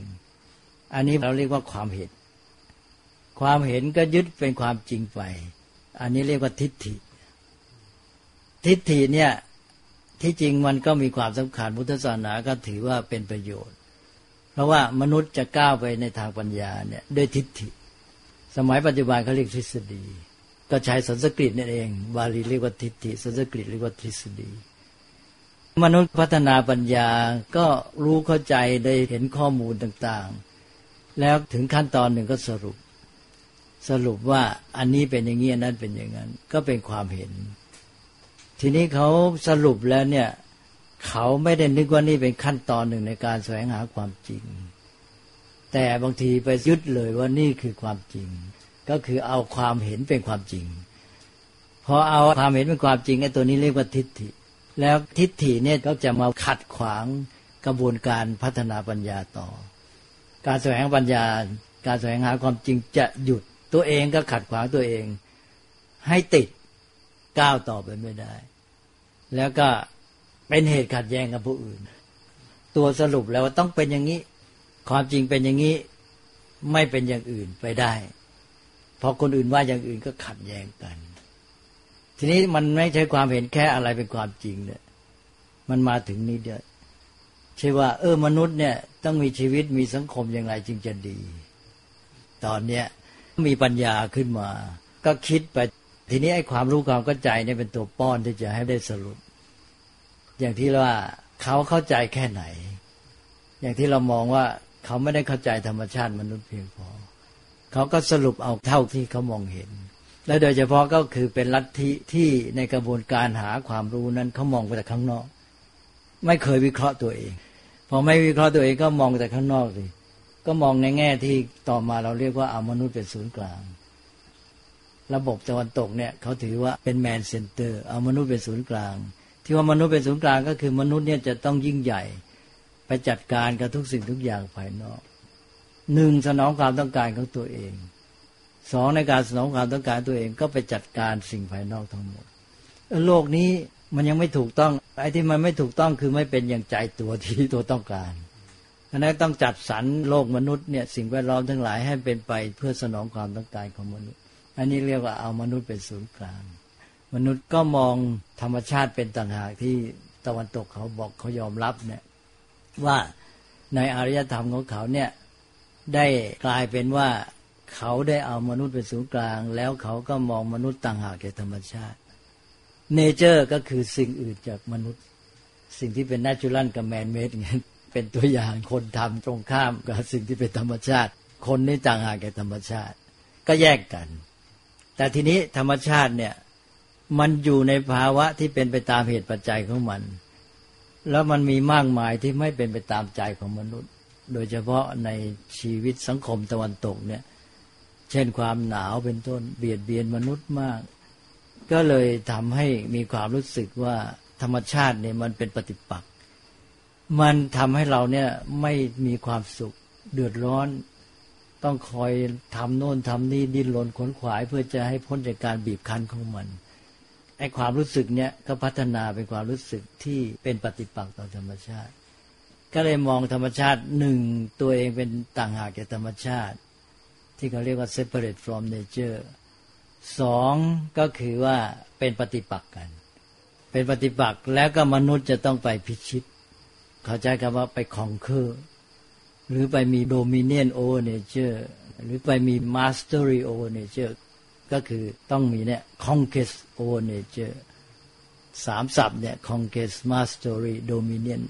อันนี้เราเรียกว่าความเห็น ความเห็นก็ยึดเป็นความจริงไป อันนี้เรียกว่าทิฏฐิ ทิฏฐิเนี่ยที่จริงมันก็มีความสำคัญพุทธศาสนาก็ถือว่าเป็นประโยชน์ เพราะว่ามนุษย์จะก้าวไปในทางปัญญาเนี่ยด้วยทิฏฐิ สมัยปัจจุบันเขาเรียกทฤษฎี ก็ใช้สันสกฤตนั่นเอง บาลีเรียกว่าทิฏฐิสันสกฤตเรียกว่าทฤษฎี มนุษย์พัฒนาปัญญาก็รู้เข้าใจได้เห็นข้อมูลต่างๆ แล้วถึงขั้นตอนหนึ่งก็สรุป สรุปว่าอันนี้เป็นอย่างนี้อันนั้นเป็นอย่างนั้น ก็เป็นความเห็น ทีนี้เขาสรุปแล้วเนี่ยเขาไม่ได้นึกว่านี่เป็นขั้นตอนหนึ่งในการแสวงหาความจริง แต่บางทีไปยึดเลยว่านี่คือความจริง ก็คือเอาความเห็นเป็นความจริง พอเอาความเห็นเป็นความจริงไอ้ตัวนี้เรียกว่าทิฏฐิ แล้วทิฏฐิเนี่ยก็จะมาขัดขวางกระบวนการพัฒนาปัญญาต่อ การแสวงปัญญา การแสวงหาความจริงจะหยุดตัวเองก็ขัดขวางตัวเอง ให้ติดก้าวต่อไปไม่ได้ แล้วก็เป็นเหตุขัดแย้งกับผู้อื่น ตัวสรุปแล้วต้องเป็นอย่างนี้ ความจริงเป็นอย่างนี้ไม่เป็นอย่างอื่นไปได้พอคนอื่นว่าอย่างอื่นก็ขัดแย้งกัน ทีนี้มันไม่ใช่ความเห็นแค่อะไรเป็นความจริงเนี่ยมันมาถึงนี้เดียวใช่ว่า เออมนุษย์เนี่ย ต้องมีชีวิตมีสังคมอย่างไรจึงจะดี ตอนเนี้ยมีปัญญาขึ้นมา ก็คิดไป ทีนี้ไอ้ความรู้ความเข้าใจเนี่ยเป็นตัวป้อนที่จะให้ได้สรุป อย่างที่ว่าเขาเข้าใจแค่ไหน อย่างที่เรามองว่า เขาไม่ได้เข้าใจธรรมชาติมนุษย์เพียงพอ เขาก็สรุปเอาเท่าที่เขามองเห็น และโดยเฉพาะก็คือเป็นลัทธิที่ในกระบวนการหาความรู้นั้นเขามองไปแต่ข้างนอก ไม่เคยวิเคราะห์ตัวเอง พอไม่วิเคราะห์ตัวเองก็มองแต่ข้างนอกสิก็มองในแง่ที่ต่อมาเราเรียกว่าเอามนุษย์เป็นศูนย์กลาง ระบบตะวันตกเนี่ยเขาถือว่าเป็น man-centered เอามนุษย์เป็นศูนย์กลาง ที่ว่ามนุษย์เป็นศูนย์กลางก็คือมนุษย์เนี่ยจะต้องยิ่งใหญ่ ไปจัดการกับทุกสิ่งทุกอย่างภายนอกหนึ่งสนองความต้องการของตัวเองสองในการสนองความต้องการตัวเองก็ไปจัดการสิ่งภายนอกทั้งหมดโลกนี้มันยังไม่ถูกต้องไอ้ที่มันไม่ถูกต้องคือไม่เป็นอย่างใจตัวที่ตัวต้องการอันนั้นต้องจัดสรรโลกมนุษย์เนี่ยสิ่งแวดล้อมทั้งหลายให้เป็นไปเพื่อสนองความต้องการของมนุษย์ อันนี้เรียกว่าเอามนุษย์เป็นศูนย์กลาง มนุษย์ก็มองธรรมชาติเป็นต่างหากที่ตะวันตกเขาบอกเขายอมรับเนี่ย ว่าในอารยธรรมของเขาเนี่ยได้กลายเป็นว่าเขาได้เอามนุษย์เป็นศูนย์กลาง แล้วเขาก็มองมนุษย์ต่างหากจากธรรมชาติเนเจอร์ก็คือสิ่งอื่นจากมนุษย์ สิ่งที่เป็นนัจูรัลกับแมนเมดเงี้ยเป็นตัวอย่างคนทำตรงข้ามกับสิ่งที่เป็นธรรมชาติ คนนี่ต่างหากจากธรรมชาติ ก็แยกกัน แต่ทีนี้ธรรมชาติเนี่ยมันอยู่ในภาวะที่เป็นไปตามเหตุปัจจัยของมัน แล้วมันมีมากมายที่ไม่เป็นไปตามใจของมนุษย์ โดยเฉพาะในชีวิตสังคมตะวันตกเนี่ย เช่นความหนาวเป็นต้นเบียดเบียนมนุษย์มาก ก็เลยทำให้มีความรู้สึกว่าธรรมชาติเนี่ยมันเป็นปฏิปักษ์มันทำให้เราเนี่ยไม่มีความสุขเดือดร้อน ต้องคอยทำโน่นทำนี่ดิ้นรนขนขวาย เพื่อจะให้พ้นจากการบีบคั้นของมัน ไอ้ความรู้สึกเนี่ยก็พัฒนาเป็นความรู้สึกที่เป็นปฏิปักษ์ต่อธรรมชาติ ก็เลยมองธรรมชาติหนึ่งตัวเองเป็นต่างหากจากธรรมชาติ ที่เขาเรียกว่า separate from nature สองก็คือว่าเป็นปฏิปักษ์กัน เป็นปฏิปักษ์แล้วก็มนุษย์จะต้องไปพิชิต เขาใช้คำว่าไปของเคอร์หรือไปมี dominion over nature หรือไปมี mastery over nature ก็คือต้องมีเนี่ย conquest over nature สามศัพท์เนี่ย conquest mastery dominion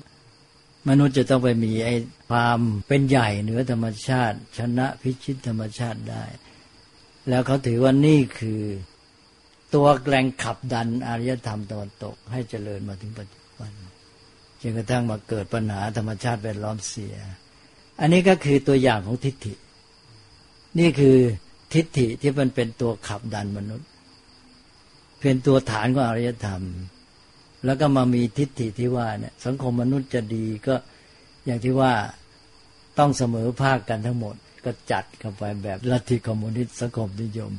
มนุษย์จะต้องไปมีไอ้ความเป็นใหญ่เหนือธรรมชาติ ชนะพิชิตธรรมชาติได้ แล้วเขาถือว่านี่คือ ตัวแรงขับดันอารยธรรมตะวันตก ให้เจริญมาถึงปัจจุบันจนกระทั่งมาเกิดปัญหาธรรมชาติแวดล้อมเสีย อันนี้ก็คือตัวอย่างของทิฏฐิ นี่คือ ทิฏฐิที่มันเป็นตัวขับดันมนุษย์ เป็นตัวฐานของอารยธรรม แล้วก็มามีทิฏฐิที่ว่าเนี่ย สังคมมนุษย์จะดีก็อย่างที่ว่าต้องเสมอภาคกันทั้งหมด ก็จัดกันไปแบบลัทธิคอมมิวนิสต์สังคมนิยม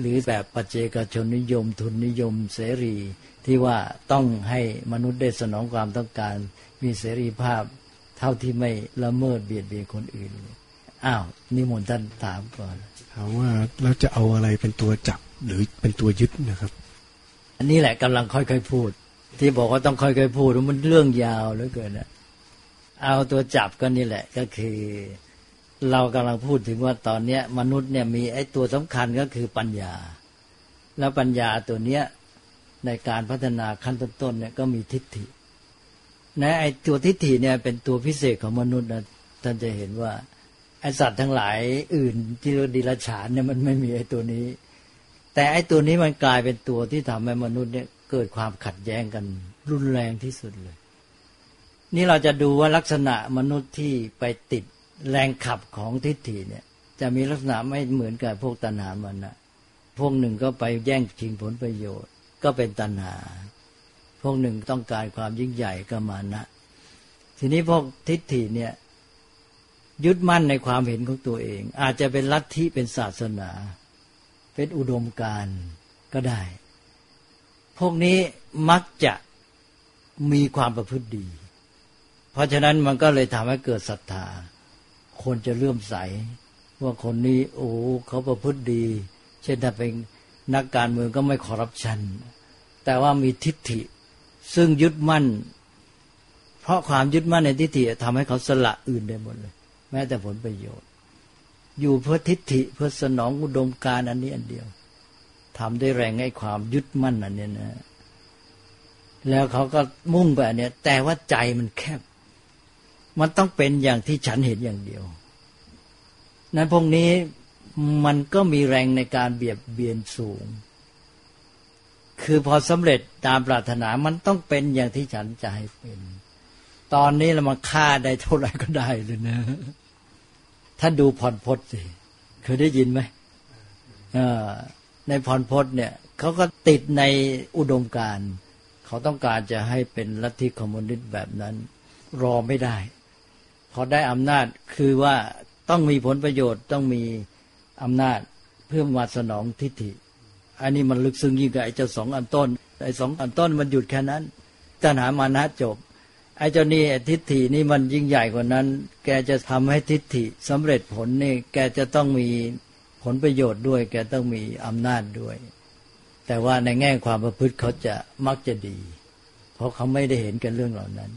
หรือแบบปัจเจกชนนิยม ทุนนิยม เสรีที่ว่าต้องให้มนุษย์ได้สนองความต้องการ มีเสรีภาพ เท่าที่ไม่ละเมิดเบียดเบียนคนอื่นอ้าวนิมนต์ท่านถามก่อน ถามว่าเราจะเอาอะไรเป็นตัวจับหรือเป็นตัวยึดนะครับ อันนี้แหละกำลังค่อยๆพูด ที่บอกว่าต้องค่อยๆพูดมันเรื่องยาวเหลือเกินนะเอาตัวจับก็นี่แหละ ก็คือ เรากำลังพูดถึงว่าตอนเนี้ย มนุษย์เนี่ยมีไอ้ตัวสำคัญก็คือปัญญา แล้วปัญญาตัวเนี้ยในการพัฒนาขั้นต้นๆเนี่ยก็มีทิฏฐินะไอ้ตัวทิฏฐิเนี่ยเป็นตัวพิเศษของมนุษย์นะท่านจะเห็นว่า ไอสัตว์ทั้งหลายอื่นที่เราดิลฉานเนี่ยมันไม่มีไอตัวนี้ แต่ไอตัวนี้มันกลายเป็นตัวที่ทำให้มนุษย์เนี่ยเกิดความขัดแย้งกันรุนแรงที่สุดเลย นี่เราจะดูว่าลักษณะมนุษย์ที่ไปติดแรงขับของทิฏฐิเนี่ย จะมีลักษณะไม่เหมือนกับพวกตัณหามันนะพวกหนึ่งก็ไปแย่งชิงผลประโยชน์ ก็เป็นตัณหา พวกหนึ่งต้องการความยิ่งใหญ่ก็มานะ ทีนี้พวกทิฏฐิเนี่ย ยึดมั่นในความเห็นของตัวเอง อาจจะเป็นลัทธิเป็นศาสนา เป็นอุดมการก็ได้ พวกนี้มักจะมีความประพฤติดี เพราะฉะนั้นมันก็เลยทำให้เกิดศรัทธา คนจะเลื่อมใส ว่าคนนี้โอ้เขาประพฤติดี เช่นถ้าเป็นนักการเมืองก็ไม่คอร์รัปชัน แต่ว่ามีทิฏฐิซึ่งยึดมั่น เพราะความยึดมั่นในทิฏฐิทำให้เขาสละอื่นได้หมดเลย แม้แต่ผลประโยชน์ อยู่เพื่อทิฏฐิเพื่อสนองอุดมการอันนี้อันเดียวทำได้แรงให้ความยึดมั่นอันนี้นะแล้วเขาก็มุ่งไปอันนี้แต่ว่าใจมันแคบ มันต้องเป็นอย่างที่ฉันเห็นอย่างเดียว นั้นพวกนี้มันก็มีแรงในการเบียดเบียนสูง คือพอสำเร็จตามปรารถนามันต้องเป็นอย่างที่ฉันจะให้เป็น ตอนนี้เรามาฆ่าได้เท่าไหร่ก็ได้เลยนะ ท่านดูพรพจน์สิเคยได้ยินไหมในพรพจน์เนี่ยเขาก็ติดในอุดมการเขาต้องการจะให้เป็นลัทธิคอมมิวนิสต์แบบนั้น รอไม่ได้พอได้อำนาจคือว่าต้องมีผลประโยชน์ต้องมีอำนาจเพื่อมาสนองทิฏฐิ อันนี้มันลึกซึ้งยิ่งกว่าไอ้เจ้าสองอันต้นไอ้สองอันต้นมันหยุดแค่นั้นตัณหามานะจบ อ้เจ้านี่ทิฏฐินี่มันยิ่งใหญ่กว่านั้น แกจะทำให้ทิฏฐิสำเร็จผลนี่แกจะต้องมีผลประโยชน์ด้วย แกต้องมีอำนาจด้วย แต่ว่าในแง่ความประพฤติเขาจะมักจะดี เพราะเขาไม่ได้เห็นกันเรื่องเหล่านั้น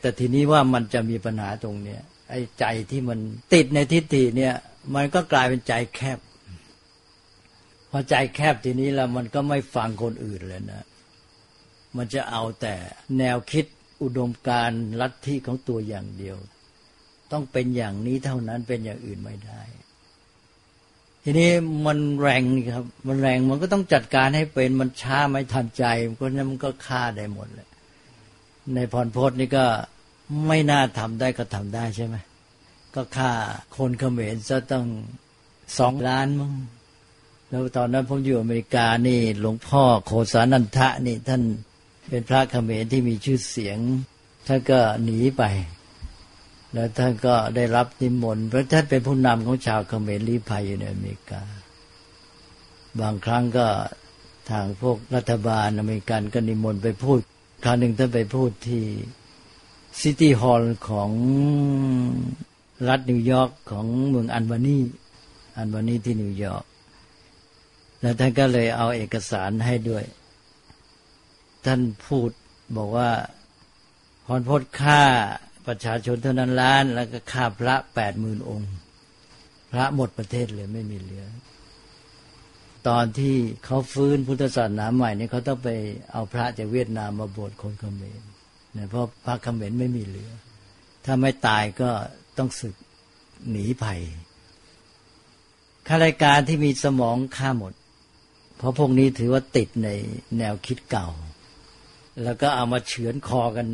แต่ทีนี้ว่ามันจะมีปัญหาตรงเนี้ยไอ้ใจที่มันติดในทิฏฐิเนี่ย มันก็กลายเป็นใจแคบพอใจแคบทีนี้แล้วมันก็ไม่ฟังคนอื่นเลยนะ มันจะเอาแต่แนวคิด อุดมการลัทธิของตัวอย่างเดียว ต้องเป็นอย่างนี้เท่านั้นเป็นอย่างอื่นไม่ได้ ทีนี้มันแรงครับ มันแรงมันก็ต้องจัดการให้เป็นมันช้าไม่ทันใจเพราะนั้นมันก็ฆ่าได้หมดเลยในพรพจน์นี่ก็ไม่น่าทำได้ก็ทำได้ใช่ไหมก็ฆ่าคนเขมรซะต้องสองล้านมั้งแล้วตอนนั้นผมอยู่อเมริกานี่ หลวงพ่อโคสานันทะนี่ท่าน เป็นพระเขมรที่มีชื่อเสียงท่านก็หนีไป แล้วท่านก็ได้รับนิมนต์เพราะท่านเป็นผู้นำของชาวเขมรลี้ภัยอยู่ในอเมริกา บางครั้งก็ทางพวกรัฐบาลอเมริกันก็นิมนต์ไปพูด ครั้งหนึ่งท่านไปพูดที่ City Hall ของรัฐนิวยอร์กของเมืองอันวานีอันวานีที่นิวยอร์กแล้วท่านก็เลยเอาเอกสารให้ด้วย ท่านพูดบอกว่าพรพดค่าประชาชนเท่านั้นล้าน แล้วก็ค่าพระแปดหมื่นองค์ พระหมดประเทศเลยไม่มีเหลือ ตอนที่เขาฟื้นพุทธศาสนาใหม่นี่เขาต้องไปเอาพระจากเวียดนามมาบวชคนเขมรเนี่ยเพราะพระเขมรไม่มีเหลือ ถ้าไม่ตายก็ต้องศึกหนีภัยข้ารายการที่มีสมองฆ่าหมด เพราะพวกนี้ถือว่าติดในแนวคิดเก่า แล้วก็เอามาเฉือนคอกัน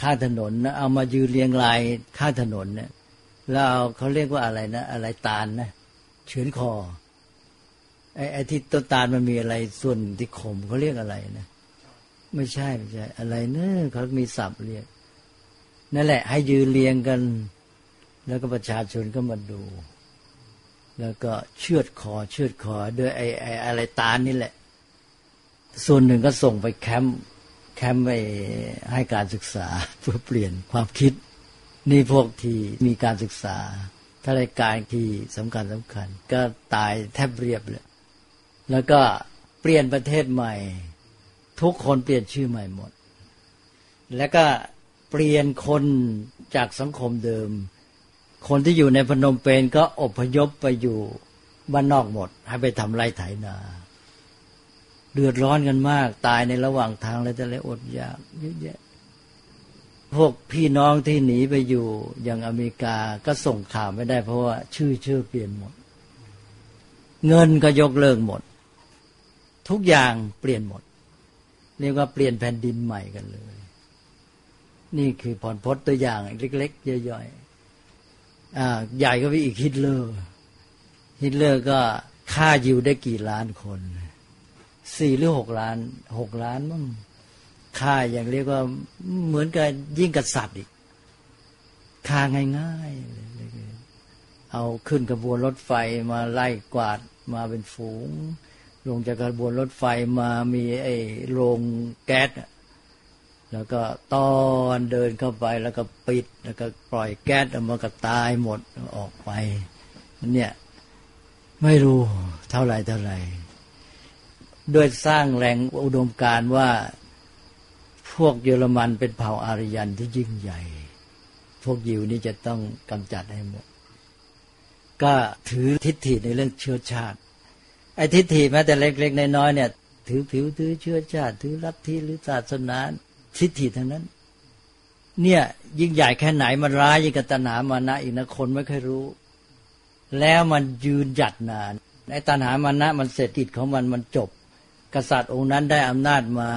ข้างถนนนะเอามายืนเรียงรายข้างถนนเนี่ยแล้วเอาเขาเรียกว่าอะไรนะ อะไรตาลนะเฉือนคอไอ้ไอ้ที่ต้นตาลมันมีอะไรส่วนที่ขมเขาเรียกอะไรนะไม่ใช่ไม่ใช่ อะไรเนอะเขามีศัพท์เรียกนั่นแหละ ให้ยืนเรียงกัน แล้วก็ประชาชนก็มาดู แล้วก็เชือดคอเชือดคอด้วยไอ้ไอ้อะไรตาลนี่แหละ ส่วนหนึ่งก็ส่งไปแคมป์ แคมป์ไปให้การศึกษาเพื่อเปลี่ยนความคิด นี่พวกที่มีการศึกษาถ้ารายการที่สำคัญสำคัญ ก็ตายแทบเรียบเลยแล้วก็เปลี่ยนประเทศใหม่ ทุกคนเปลี่ยนชื่อใหม่หมด แล้วก็เปลี่ยนคนจากสังคมเดิม คนที่อยู่ในพนมเปญก็อพยพไปอยู่บ้านนอกหมด ให้ไปทำไรไถนา เดือดร้อนกันมาก ตายในระหว่างทางเลยแต่ละอดอยากเยอะแยะพวกพี่น้องที่หนีไปอยู่อย่างอเมริกาก็ส่งข่าวไม่ได้เพราะว่า ชื่อชื่อเปลี่ยนหมด เงินก็ยกเลิกหมด ทุกอย่างเปลี่ยนหมด เรียกว่าเปลี่ยนแผ่นดินใหม่กันเลย นี่คือผ่อนพดตัวอย่างเล็ก ๆ ย่อยๆอ่าใหญ่ก็ไปอีกฮิตเลอร์ฮิตเลอร์ก็ฆ่ายิวได้กี่ล้านคน สี่หรือหกล้านหกล้านมั้งฆ่าอย่างเรียกว่าเหมือนกับยิ่งกับสัตว์อีกฆ่าง่ายๆเอาขึ้นกระบวนรถไฟมาไล่กวาดมาเป็นฝูง ลงจากกระบวนรถไฟมามีไอ้โรงแก๊สแล้วก็ตอนเดินเข้าไปแล้วก็ปิด แล้วก็ปล่อยแก๊สออกมาก็ตายหมดออกไปเนี่ย ไม่รู้เท่าไหร่เท่าไหร่ ด้วยสร้างแรงอุดมการณ์ว่าพวกเยอรมันเป็นเผ่าอารยันที่ยิ่งใหญ่ พวกยิวนี่จะต้องกำจัดให้หมด ก็ถือทิฏฐิในเรื่องเชื้อชาติ ไอ้ทิฏฐิแม้แต่เล็กๆน้อยๆเนี่ย ถือผิวถือเชื้อชาติ ถือลัทธิหรือศาสนาทิฏฐิทั้งนั้น เนี่ยยิ่งใหญ่แค่ไหนมันร้ายยิ่งกัตนามานะอีกนะคนไม่เคยรู้ แล้วมันยืนหยัดนานไอ้ตัณหามานะมันเสร็จกิจของมันมันจบ กษัตริย์องค์นั้นได้อำนาจมา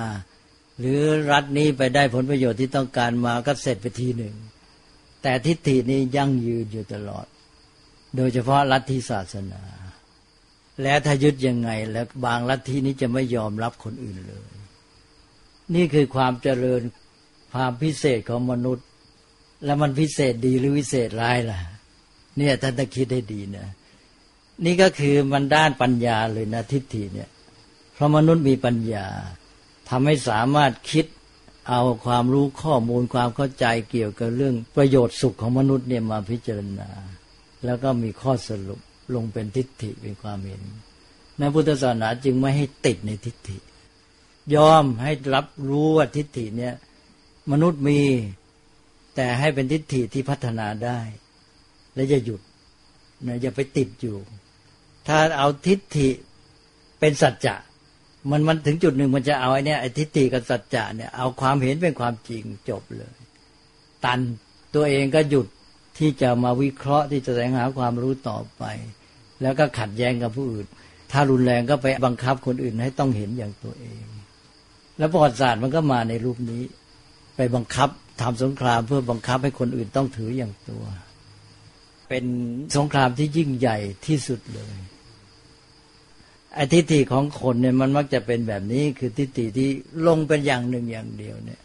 หรือรัฐนี้ไปได้ผลประโยชน์ที่ต้องการมาก็เสร็จไปทีหนึ่ง แต่ทิฏฐินี้ยั่งยืนอยู่ตลอด โดยเฉพาะลัทธิศาสนา และถ้ายึดยังไงแล้วบางลัทธินี้จะไม่ยอมรับคนอื่นเลย นี่คือความเจริญความพิเศษของมนุษย์ แล้วมันพิเศษดีหรือวิเศษร้ายล่ะ เนี่ยท่านต้องคิดให้ดีนะนี่ก็คือมันด้านปัญญาเลยนะทิฏฐิเนี่ย เพราะมนุษย์มีปัญญาทำให้สามารถคิดเอาความรู้ข้อมูลความเข้าใจเกี่ยวกับเรื่องประโยชน์สุขของมนุษย์เนี่ยมาพิจารณา แล้วก็มีข้อสรุปลงเป็นทิฏฐิเป็นความเห็นในพุทธศาสนาจึงไม่ให้ติดในทิฏฐิ ยอมให้รับรู้ว่าทิฏฐิเนี่ยมนุษย์มีแต่ให้เป็นทิฏฐิที่พัฒนาได้ และจะหยุดนะอย่าไปติดอยู่ ถ้าเอาทิฏฐิเป็นสัจจะ มันมันถึงจุดหนึ่งมันจะเอาไอ้นี่ไอ้ทิฏฐิกับสัจจะเนี่ยเอาความเห็นเป็นความจริงจบเลย ตันตัวเองก็หยุดที่จะมาวิเคราะห์ที่จะแสวงหาความรู้ต่อไป แล้วก็ขัดแย้งกับผู้อื่น ถ้ารุนแรงก็ไปบังคับคนอื่นให้ต้องเห็นอย่างตัวเอง แล้วประวัติศาสตร์มันก็มาในรูปนี้ ไปบังคับทำสงครามเพื่อบังคับให้คนอื่นต้องถืออย่างตัว เป็นสงครามที่ยิ่งใหญ่ที่สุดเลย ไอ้ทิฏฐิของคนเนี่ยมันมักจะเป็นแบบนี้คือทิฏฐิที่ลงเป็นอย่างหนึ่งอย่างเดียวเนี่ย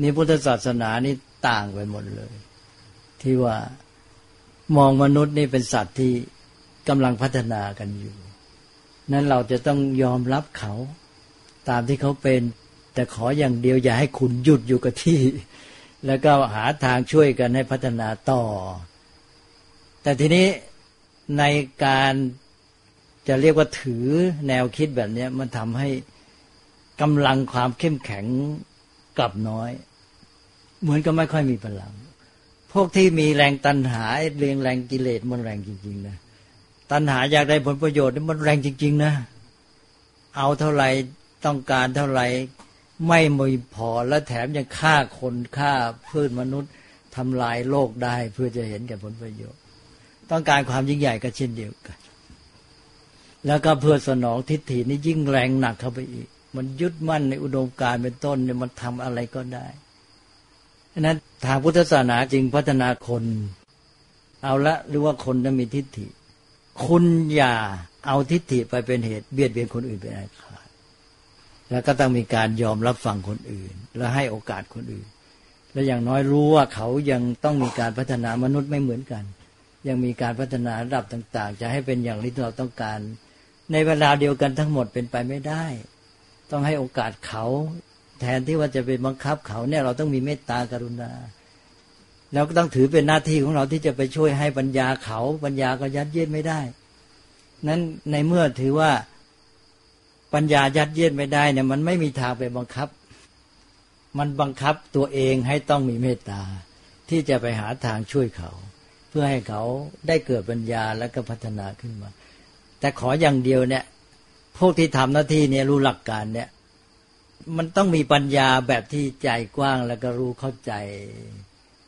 นี่พุทธศาสนานี่ต่างไปหมดเลย ที่ว่ามองมนุษย์นี่เป็นสัตว์ที่กำลังพัฒนากันอยู่ นั้นเราจะต้องยอมรับเขา ตามที่เขาเป็น แต่ขออย่างเดียวอย่าให้คุณหยุดอยู่กับที่ แล้วก็หาทางช่วยกันให้พัฒนาต่อ แต่ทีนี้ในการ จะเรียกว่าถือแนวคิดแบบนี้มันทำให้กำลังความเข้มแข็งกลับน้อย เหมือนก็ไม่ค่อยมีพลัง พวกที่มีแรงตันหาเรียงแรงกิเลสมันแรงจริงๆนะตันหาอยากได้ผลประโยชน์นี่มันแรงจริง ๆ นะ เอาเท่าไหร่ต้องการเท่าไหร่ไม่มีพอและแถมยังฆ่าคนฆ่าพืชมนุษย์ทำลายโลกได้เพื่อจะเห็นแก่ผลประโยชน์ ต้องการความยิ่งใหญ่ก็เช่นเดียวกัน แล้วก็เพื่อสนองทิฏฐินี่ยิ่งแรงหนักเข้าไปอีก มันยึดมั่นในอุดมการเป็นต้นเนี่ยมันทำอะไรก็ได้ฉะนั้นทางพุทธศาสนาจึงพัฒนาคน เอาละหรือว่าคนจะมีทิฏฐิ คุณอย่าเอาทิฏฐิไปเป็นเหตุเบียดเบียนคนอื่นเป็นอันขาดแล้วก็ต้องมีการยอมรับฟังคนอื่น และให้โอกาสคนอื่น และอย่างน้อยรู้ว่าเขายังต้องมีการพัฒนามนุษย์ไม่เหมือนกัน ยังมีการพัฒนาระดับต่าง ๆ จะให้เป็นอย่างที่เราต้องการ ในเวลาเดียวกันทั้งหมดเป็นไปไม่ได้ ต้องให้โอกาสเขา แทนที่ว่าจะเป็นบังคับเขาเนี่ยเราต้องมีเมตตากรุณาแล้วก็ต้องถือเป็นหน้าที่ของเราที่จะไปช่วยให้ปัญญาเขาปัญญาก็ยัดเยียดไม่ได้ นั้นในเมื่อถือว่าปัญญายัดเยียดไม่ได้เนี่ยมันไม่มีทางไปบังคับ มันบังคับตัวเองให้ต้องมีเมตตาที่จะไปหาทางช่วยเขา เพื่อให้เขาได้เกิดปัญญาและก็พัฒนาขึ้นมา แต่ขออย่างเดียวเนี่ย พวกที่ทำหน้าที่เนี่ยรู้หลักการเนี่ย มันต้องมีปัญญาแบบที่ใจกว้างแล้วก็รู้เข้าใจ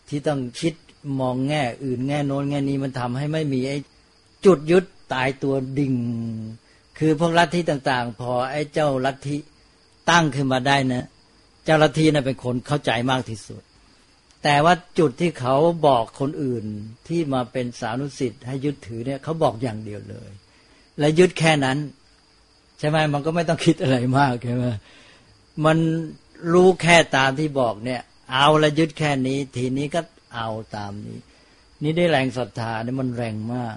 ที่ต้องคิดมองแง่อื่นแง่โน้นแง่นี้มันทำให้ไม่มีไอ้จุดยุดตายตัวดิ่ง คือพวกลัทธิต่าง ๆ พอไอ้เจ้าลัทธิตั้งขึ้นมาได้นะเจ้าลัทธินะ่ะเป็นคนเข้าใจมากที่สุด แต่ว่าจุดที่เขาบอกคนอื่นที่มาเป็นสานุสิทธิ์ให้ยึดถือเนี่ยเขาบอกอย่างเดียวเลย และยึดแค่นั้น ใช่ไหมมันก็ไม่ต้องคิดอะไรมากใช่ไหมมันรู้แค่ตามที่บอกเนี่ย เอาและยึดแค่นี้ ทีนี้ก็เอาตามนี้ นี่ได้แรงศรัทธาเนี่ยมันแรงมาก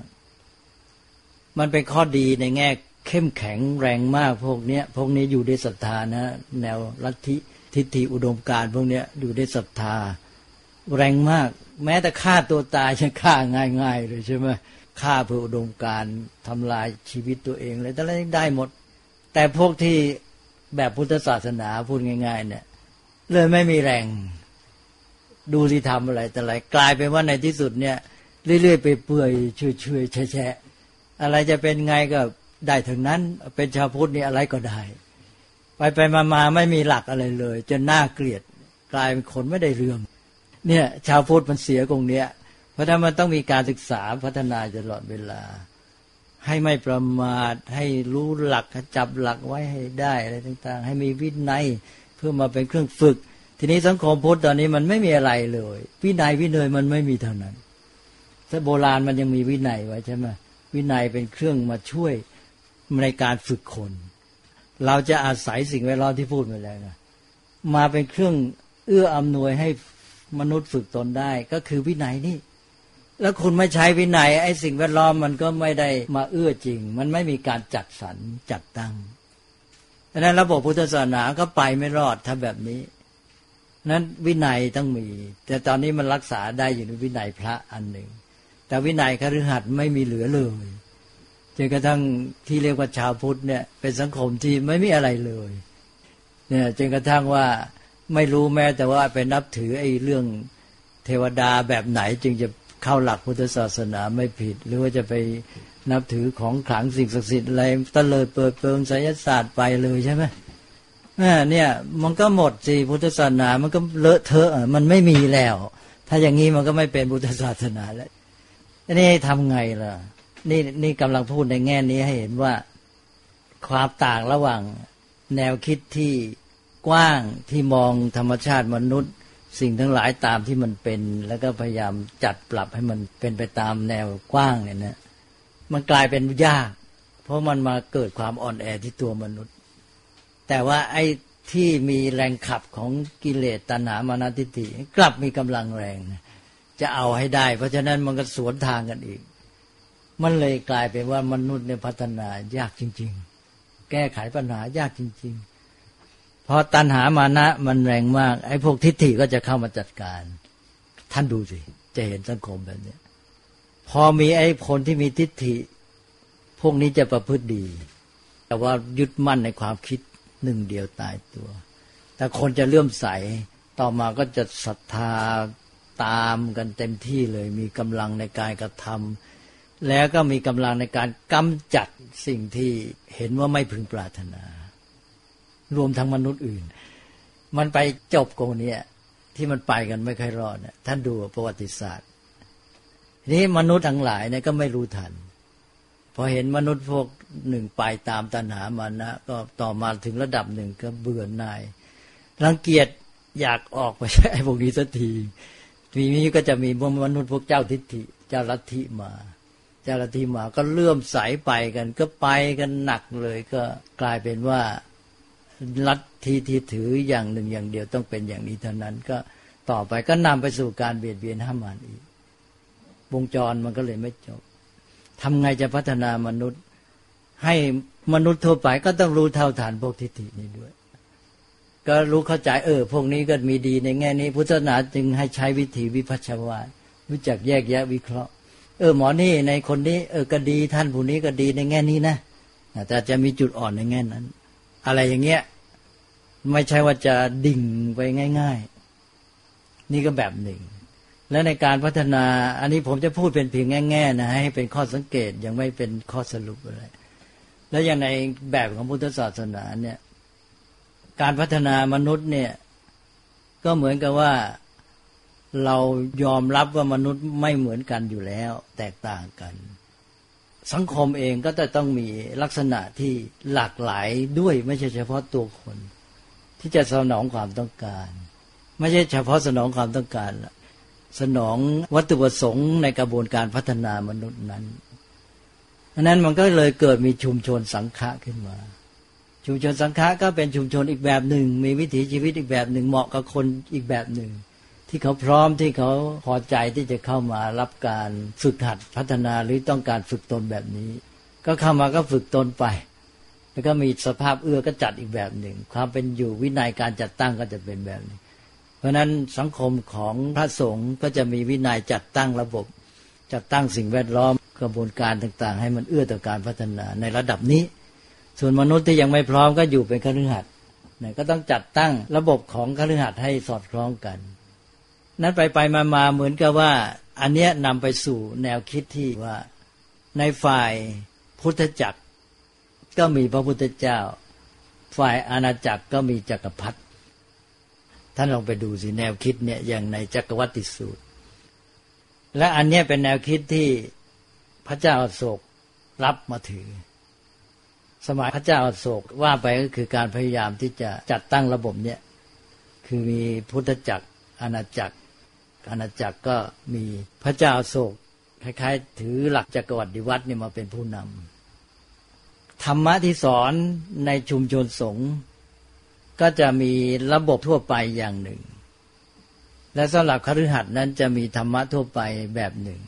มันเป็นข้อดีในแง่เข้มแข็งแรงมากพวกเนี้ย พวกนี้อยู่ด้วยศรัทธานะ แนวลัทธิทิฏฐิอุดมการพวกเนี้ยอยู่ด้วยศรัทธา แรงมาก แม้แต่ฆ่าตัวตายยังฆ่าง่ายๆเลยใช่ไหม ฆ่าเพื่ออุดมการทำลายชีวิตตัวเองเลยแต่ละได้หมด แต่พวกที่แบบพุทธศาสนาพูดง่าย ๆ เนี่ย เลยไม่มีแรง ดูที่ทำอะไรแต่อะไรกลายเป็นว่าในที่สุดเนี่ย เรื่อยๆไปเปื่อยเชื่อเชื่อแฉะอะไรจะเป็นไงก็ได้ถึงนั้น เป็นชาวพุทธนี่อะไรก็ได้ ไปไปมามาไม่มีหลักอะไรเลยจนน่าเกลียด กลายเป็นคนไม่ได้เรื่อง เนี่ย ชาวพุทธมันเสียตรงเนี้ย เพราะถ้ามันต้องมีการศึกษาพัฒนาตลอดเวลา ให้ไม่ประมาทให้รู้หลักจับหลักไว้ให้ได้อะไรต่าง ๆ ให้มีวินัยเพื่อมาเป็นเครื่องฝึก ทีนี้สังคมพุทธตอนนี้มันไม่มีอะไรเลยวินัยวินัยมันไม่มีเท่านั้นถ้าโบราณมันยังมีวินัยไว้ใช่ไหมวินัยเป็นเครื่องมาช่วยในการฝึกคน เราจะอาศัยสิ่งแวดล้อมที่พูดไปแล้วนะมาเป็นเครื่องเอื้ออำนวยให้มนุษย์ฝึกตนได้ ก็คือวินัยนี่ แล้วคุณไม่ใช้วินัย ไอ้สิ่งแวดล้อมมันก็ไม่ได้มาเอื้อจริง มันไม่มีการจัดสรรจัดตั้งดังนั้นระบบพุทธศาสนาก็ไปไม่รอดถ้าแบบนี้นั้นวินัยต้องมี แต่ตอนนี้มันรักษาได้อยู่ในวินัยพระอันหนึ่ง แต่วินัยคฤหัสถ์ไม่มีเหลือเลยจนกระทั่งที่เรียกว่าชาวพุทธเนี่ยเป็นสังคมที่ไม่มีอะไรเลยเนี่ยจนกระทั่งว่าไม่รู้แม้แต่ว่าไปนับถือไอ้เรื่องเทวดาแบบไหนจึงจะ เข้าหลักพุทธศาสนาไม่ผิด หรือว่าจะไปนับถือของขลังสิ่งศักดิ์สิทธิ์อะไรตะเลิดเปิดเปิงไสยศาสตร์ไปเลยใช่ไหมเนี่ย มันก็หมดสิพุทธศาสนามันก็เลอะเทอะมันไม่มีแล้ว ถ้าอย่างนี้มันก็ไม่เป็นพุทธศาสนาแล้วนี่ทำไงล่ะ นี่นี่กำลังพูดในแง่นี้ให้เห็นว่าความต่างระหว่างแนวคิดที่กว้างที่มองธรรมชาติมนุษย์ สิ่งทั้งหลายตามที่มันเป็น แล้วก็พยายามจัดปรับให้มันเป็นไปตามแนวกว้างเนี่ยนะมันกลายเป็นยาก เพราะมันมาเกิดความอ่อนแอที่ตัวมนุษย์ แต่ว่าไอ้ที่มีแรงขับของกิเลสตัณหามานาทิฏฐิกลับมีกำลังแรง จะเอาให้ได้ เพราะฉะนั้นมันก็สวนทางกันอีก มันเลยกลายเป็นว่ามนุษย์เนี่ยพัฒนายากจริง ๆ แก้ไขปัญหายากจริง ๆ พอตัณหามานะมันแรงมาก ไอ้พวกทิฏฐิก็จะเข้ามาจัดการ ท่านดูสิ จะเห็นสังคมแบบนี้พอมีไอ้คนที่มีทิฏฐิ พวกนี้จะประพฤติดี แต่ว่ายึดมั่นในความคิดหนึ่งเดียวตายตัว แต่คนจะเลื่อมใสต่อมาก็จะศรัทธาตามกันเต็มที่เลย มีกำลังในการกระทำแล้วก็มีกำลังในการกำจัดสิ่งที่เห็นว่าไม่พึงปรารถนา รวมทั้งมนุษย์อื่น มันไปจบตรงนี้ที่มันไปกันไม่ค่อยรอดนท่านดูประวัติศาสตร์ นี้มนุษย์ทั้งหลายเนี่ยก็ไม่รู้ทันพอเห็นมนุษย์พวกหนึ่งไปตามตัณหามานะก็ต่อมาถึงระดับหนึ่งก็เบื่อหน่ายรังเกียจอยากออกไปใช้พวกนี้สักทีทีนี้ก็จะมีมนุษย์พวกเจ้าทิฏฐิเจ้าลัทธิมา เจ้าลัทธิมาก็เลื่อมใสไปกัน ก็ไปกันหนักเลยก็กลายเป็นว่า ลัทธิที่ถืออย่างหนึ่งอย่างเดียวต้องเป็นอย่างนี้เท่านั้น ก็ต่อไปก็นำไปสู่การเบียดเบียนห้ามานอีก วงจรมันก็เลยไม่จบทำไงจะพัฒนามนุษย์ ให้มนุษย์ทั่วไปก็ต้องรู้เท่าฐานพวกทิฏฐินี้ด้วย ก็รู้เข้าใจเออ พวกนี้ก็มีดีในแง่นี้ พุทธศาสนาจึงให้ใช้วิธีวิพัชวารู้จักแยกแยะวิเคราะห์ เออหมอนี่ในคนนี้เออก็ดีท่านผู้นี้ก็ดีในแง่นี้นะแต่จะมีจุดอ่อนในแง่นั้น อะไรอย่างเงี้ยไม่ใช่ว่าจะดิ่งไปง่าย ๆ นี่ก็แบบหนึ่ง และในการพัฒนา อันนี้ผมจะพูดเป็นเพียงแง่ๆนะให้เป็นข้อสังเกตยังไม่เป็นข้อสรุปอะไร แล้วอย่างในแบบของพุทธศาสนาเนี่ยการพัฒนามนุษย์เนี่ยก็เหมือนกับว่าเรายอมรับว่ามนุษย์ไม่เหมือนกันอยู่แล้ว แตกต่างกัน สังคมเองก็จะต้องมีลักษณะที่หลากหลายด้วยไม่ใช่เฉพาะตัวคน ที่จะสนองความต้องการ ไม่ใช่เฉพาะสนองความต้องการสนองวัตถุประสงค์ในกระบวนการพัฒนามนุษย์นั้นอันนั้นมันก็เลยเกิดมีชุมชนสังฆะขึ้นมา ชุมชนสังฆะก็เป็นชุมชนอีกแบบหนึ่ง มีวิถีชีวิตอีกแบบหนึ่งเหมาะกับคนอีกแบบหนึ่ง ที่เขาพร้อมที่เขาพอใจที่จะเข้ามารับการฝึกหัดพัฒนาหรือต้องการฝึกตนแบบนี้ ก็เข้ามาก็ฝึกตนไป แล้วก็มีสภาพเอื้อก็จัดอีกแบบหนึ่ง ความเป็นอยู่วินัยการจัดตั้งก็จะเป็นแบบนี้เพราะนั้นสังคมของพระสงฆ์ก็จะมีวินัยจัดตั้งระบบ จัดตั้งสิ่งแวดล้อมกระบวนการต่างๆ ให้มันเอื้อต่อการพัฒนาในระดับนี้ ส่วนมนุษย์ที่ยังไม่พร้อมก็อยู่เป็นคฤหัสถ์ก็ต้องจัดตั้งระบบของคฤหัสถ์ให้สอดคล้องกัน นั้นไปไปมามาเหมือนกับว่า อันเนี้ยนำไปสู่แนวคิดที่ว่า ในฝ่ายพุทธจักร ก็มีพระพุทธเจ้า ฝ่ายอาณาจักรก็มีจักรพรรดิท่านลองไปดูสิแนวคิดเนี่ยอย่างในจักรวัติสูตร และอันเนี้ยเป็นแนวคิดที่พระเจ้าอโศกรับมาถือ สมัยพระเจ้าอโศกว่าไปก็คือการพยายามที่จะจัดตั้งระบบเนี่ยคือมีพุทธจักรอาณาจักร อาณาจักรก็มีพระเจ้าโศกคล้ายๆ ถือหลักจักรวรรดิวัดเนี่ยมาเป็นผู้นำธรรมะที่สอนในชุมชนสงฆ์ก็จะมีระบบทั่วไปอย่างหนึ่ง และสำหรับคฤหัสถ์นั้นจะมีธรรมะทั่วไปแบบหนึ่ง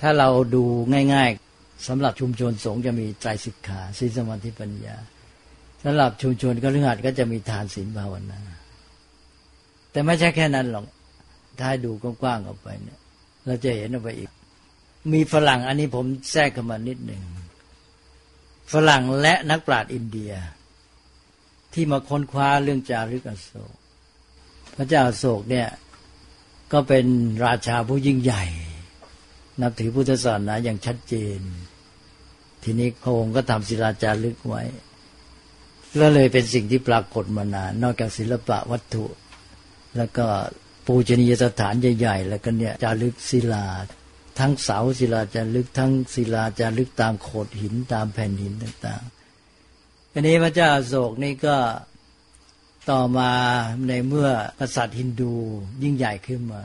ถ้าเราดูง่ายๆสำหรับชุมชนสงฆ์จะมีใจสิกขาศีลสมาธิปัญญาสำหรับชุมชนคฤหัสถ์ก็จะมีทานศีลภาวนา แต่ไม่ใช่แค่นั้นหรอก ถ้าดูกว้างๆออกไปเนี่ย เราจะเห็นออกไปอีก มีฝรั่งอันนี้ผมแทรกเข้ามานิดหนึ่งฝรั่งและนักปราชญ์อินเดีย ที่มาค้นคว้าเรื่องจารึกอโศก พระเจ้าอโศกเนี่ยก็เป็นราชาผู้ยิ่งใหญ่ นับถือพุทธศาสนาอย่างชัดเจน ทีนี้พระองค์ก็ทำศิลาจารึกไว้แล้วเลยเป็นสิ่งที่ปรากฏมานาน นอกจากศิลปะวัตถุ แล้วก็ ปูชนียสถานใหญ่ๆ แล้วก็เนี่ยจารึกศิลา ทั้งเสาศิลาจารึกทั้งศิลาจารึกตามโขดหินตามแผ่นหินต่างๆอันนี้พระเจ้าโศกนี่ก็ต่อมาในเมื่อกษัตริย์ฮินดูยิ่งใหญ่ขึ้นมา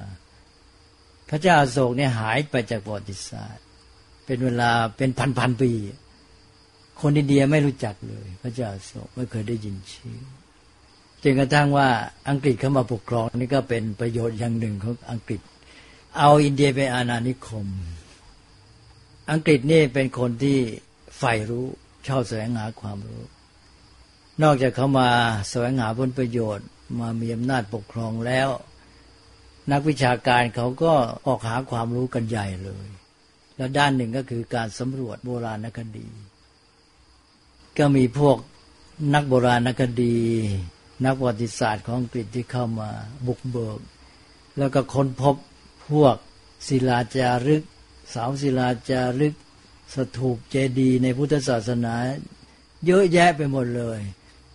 พระเจ้าโศกเนี่ยหายไปจากประวัติศาสตร์ เป็นเวลาเป็นพันพันปี คนอินเดียไม่รู้จักเลย พระเจ้าโศกไม่เคยได้ยินชื่อ จนกระทั่งว่าอังกฤษเข้ามาปกครองนี่ก็เป็นประโยชน์อย่างหนึ่งของอังกฤษ เอาอินเดียเป็นอาณานิคม อังกฤษนี่เป็นคนที่ใฝ่รู้ชอบแสวงหาความรู้ นอกจากเขามาแสวงหาผลประโยชน์ มามีอำนาจปกครองแล้ว นักวิชาการเขาก็ออกหาความรู้กันใหญ่เลย แล้วด้านหนึ่งก็คือการสำรวจโบราณคดี ก็มีพวกนักโบราณคดี นักประวัติศาสตร์ของอังกฤษที่เข้ามาบุกเบิก แล้วก็ค้นพบพวกศิลาจารึก เสาศิลาจารึก สถูปเจดีย์ในพุทธศาสนา เยอะแยะไปหมดเลย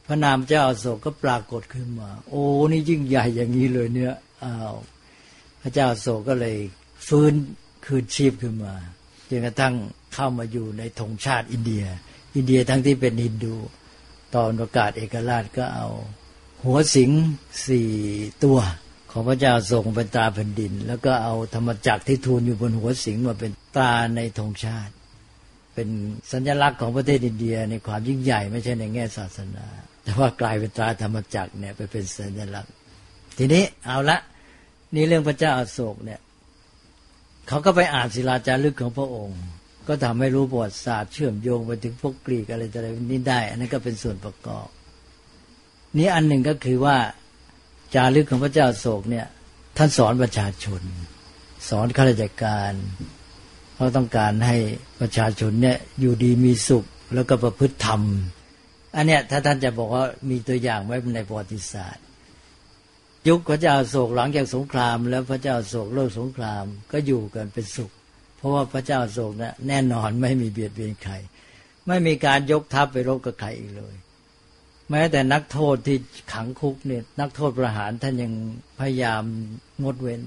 พระนามเจ้าอโศกก็ปรากฏขึ้นมา โอ้นี่ยิ่งใหญ่อย่างนี้เลยเนี่ยอ้าวพระเจ้าอโศกก็เลยฟื้นคืนชีพขึ้นมาจนกระทั่งเข้ามาอยู่ในธงชาติอินเดีย อินเดียทั้งที่เป็นฮินดู ตอนประกาศเอกราชก็เอา หัวสิงสี่ตัวของพระเจ้าทรงเป็นตาแผ่นดิน แล้วก็เอาธรรมจักรที่ทูลอยู่บนหัวสิงมาเป็นตาในธงชาติ เป็นสัญลักษณ์ของประเทศอินเดียในความยิ่งใหญ่ไม่ใช่ในแง่ศาสนา แต่ว่ากลายเป็นตาธรรมจักรเนี่ยไปเป็นสัญลักษณ์ ทีนี้เอาละนี่เรื่องพระเจ้าอาโศกเนี่ยเขาก็ไปอ่านศิลาจารึกของพระองค์ ก็ทำให้รู้ประวัติศาสตร์เชื่อมโยงไปถึงพวกกรีกอะไรต่อะไรนี่ได้ อันนั้นก็เป็นส่วนประกอบ นี้อันหนึ่งก็คือว่าจารึกของพระเจ้าโศกเนี่ย ท่านสอนประชาชน สอนข้าราชการ เพราะต้องการให้ประชาชนเนี่ยอยู่ดีมีสุขแล้วก็ประพฤติธรรม อันเนี้ยถ้าท่านจะบอกว่ามีตัวอย่างไว้ในประวัติศาสตร์ ยุคพระเจ้าโศกหลังจากสงคราม แล้วพระเจ้าโศกเลิกสงครามก็อยู่กันเป็นสุข เพราะว่าพระเจ้าโศกเนี่ยแน่นอนไม่มีเบียดเบียนใคร ไม่มีการยกทัพไปรบกับใครอีกเลย แม้แต่นักโทษที่ขังคุกเนี่ยนักโทษประหารท่านยังพยายามงดเว้น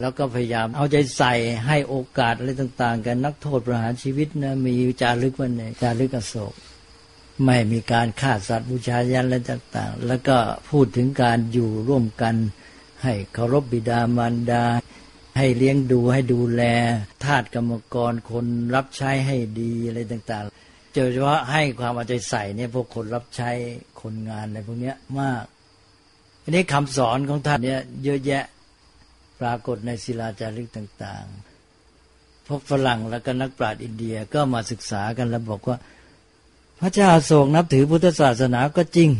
แล้วก็พยายามเอาใจใส่ให้โอกาสอะไรต่าง ๆ กันนักโทษประหารชีวิตนะมีจารึกวันในจารึกอโศกไม่มีการฆ่าสัตว์บูชายันอะไรต่างๆ แล้วก็พูดถึงการอยู่ร่วมกัน ให้เคารพบิดามารดา ให้เลี้ยงดูให้ดูแล ทาสกรรมกรคนรับใช้ให้ดีอะไรต่างๆ โดยเฉพาะให้ความเอาใจใส่เนี่ยพวกคนรับใช้คนงานอะไรพวกเนี้ยมากอันนี้คำสอนของท่านเนี่ยเยอะแยะปรากฏในศิลาจารึกต่าง ๆ พวกฝรั่งแล้วก็นักปราชญ์อินเดียก็มาศึกษากันแล้วบอกว่า พระเจ้าโศกนับถือพุทธศาสนาก็จริง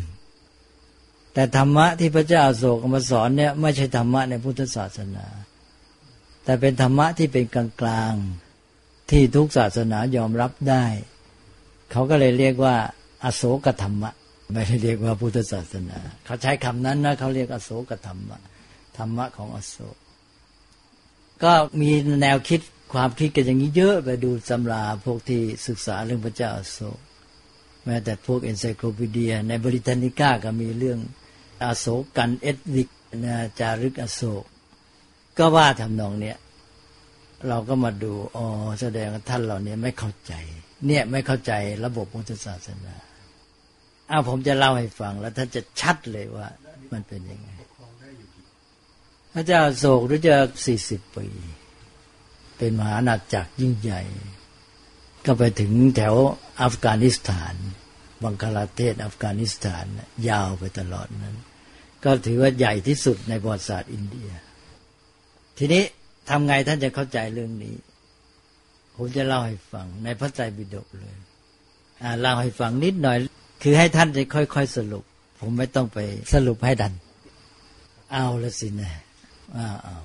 แต่ธรรมะที่พระเจ้าโศกมาสอนเนี่ยไม่ใช่ธรรมะในพุทธศาสนา แต่เป็นธรรมะที่เป็นกลางๆที่ทุกศาสนายอมรับได้ เขาก็เลยเรียกว่า อโศกธรรมะไม่ได้เรียกว่าพุทธศาสนา เขาใช้คำนั้นนะเขาเรียกอโศกธรรมะธรรมะของอโศก ก็มีแนวคิดความคิดกันอย่างนี้เยอะไปดูตำราพวกที่ศึกษาเรื่องพระเจ้าอโศก แม้แต่พวกเอนไซโคลปีเดีย ในบริทานิก้าก็มีเรื่องอโศกกันเอตวิกนะจารึกอโศก ก็ว่าทำนองเนี้ยเราก็มาดูอ๋อแสดงว่าท่านเหล่านี้ไม่เข้าใจ เนี่ยไม่เข้าใจระบบพุทธศาสนาอ้าวผมจะเล่าให้ฟัง แล้วท่านจะชัดเลยว่า มันเป็นยังไง พระเจ้าโศกรู้จักสี่สิบปี เป็นมหาอาณาจักรยิ่งใหญ่ ก็ไปถึงแถวอัฟกานิสถานบังคลาเทศอัฟกานิสถาน ยาวไปตลอดนั้น ก็ถือว่าใหญ่ที่สุดในประวัติศาสตร์อินเดีย ทีนี้ทำไงท่านจะเข้าใจเรื่องนี้ ผมจะเล่าให้ฟัง ในพระไตรปิฎกเลยอ่าเล่าให้ฟังนิดหน่อย คือให้ท่านจะค่อยๆสรุป ผมไม่ต้องไปสรุปให้ดัน เอาละสินะอ้าวเอา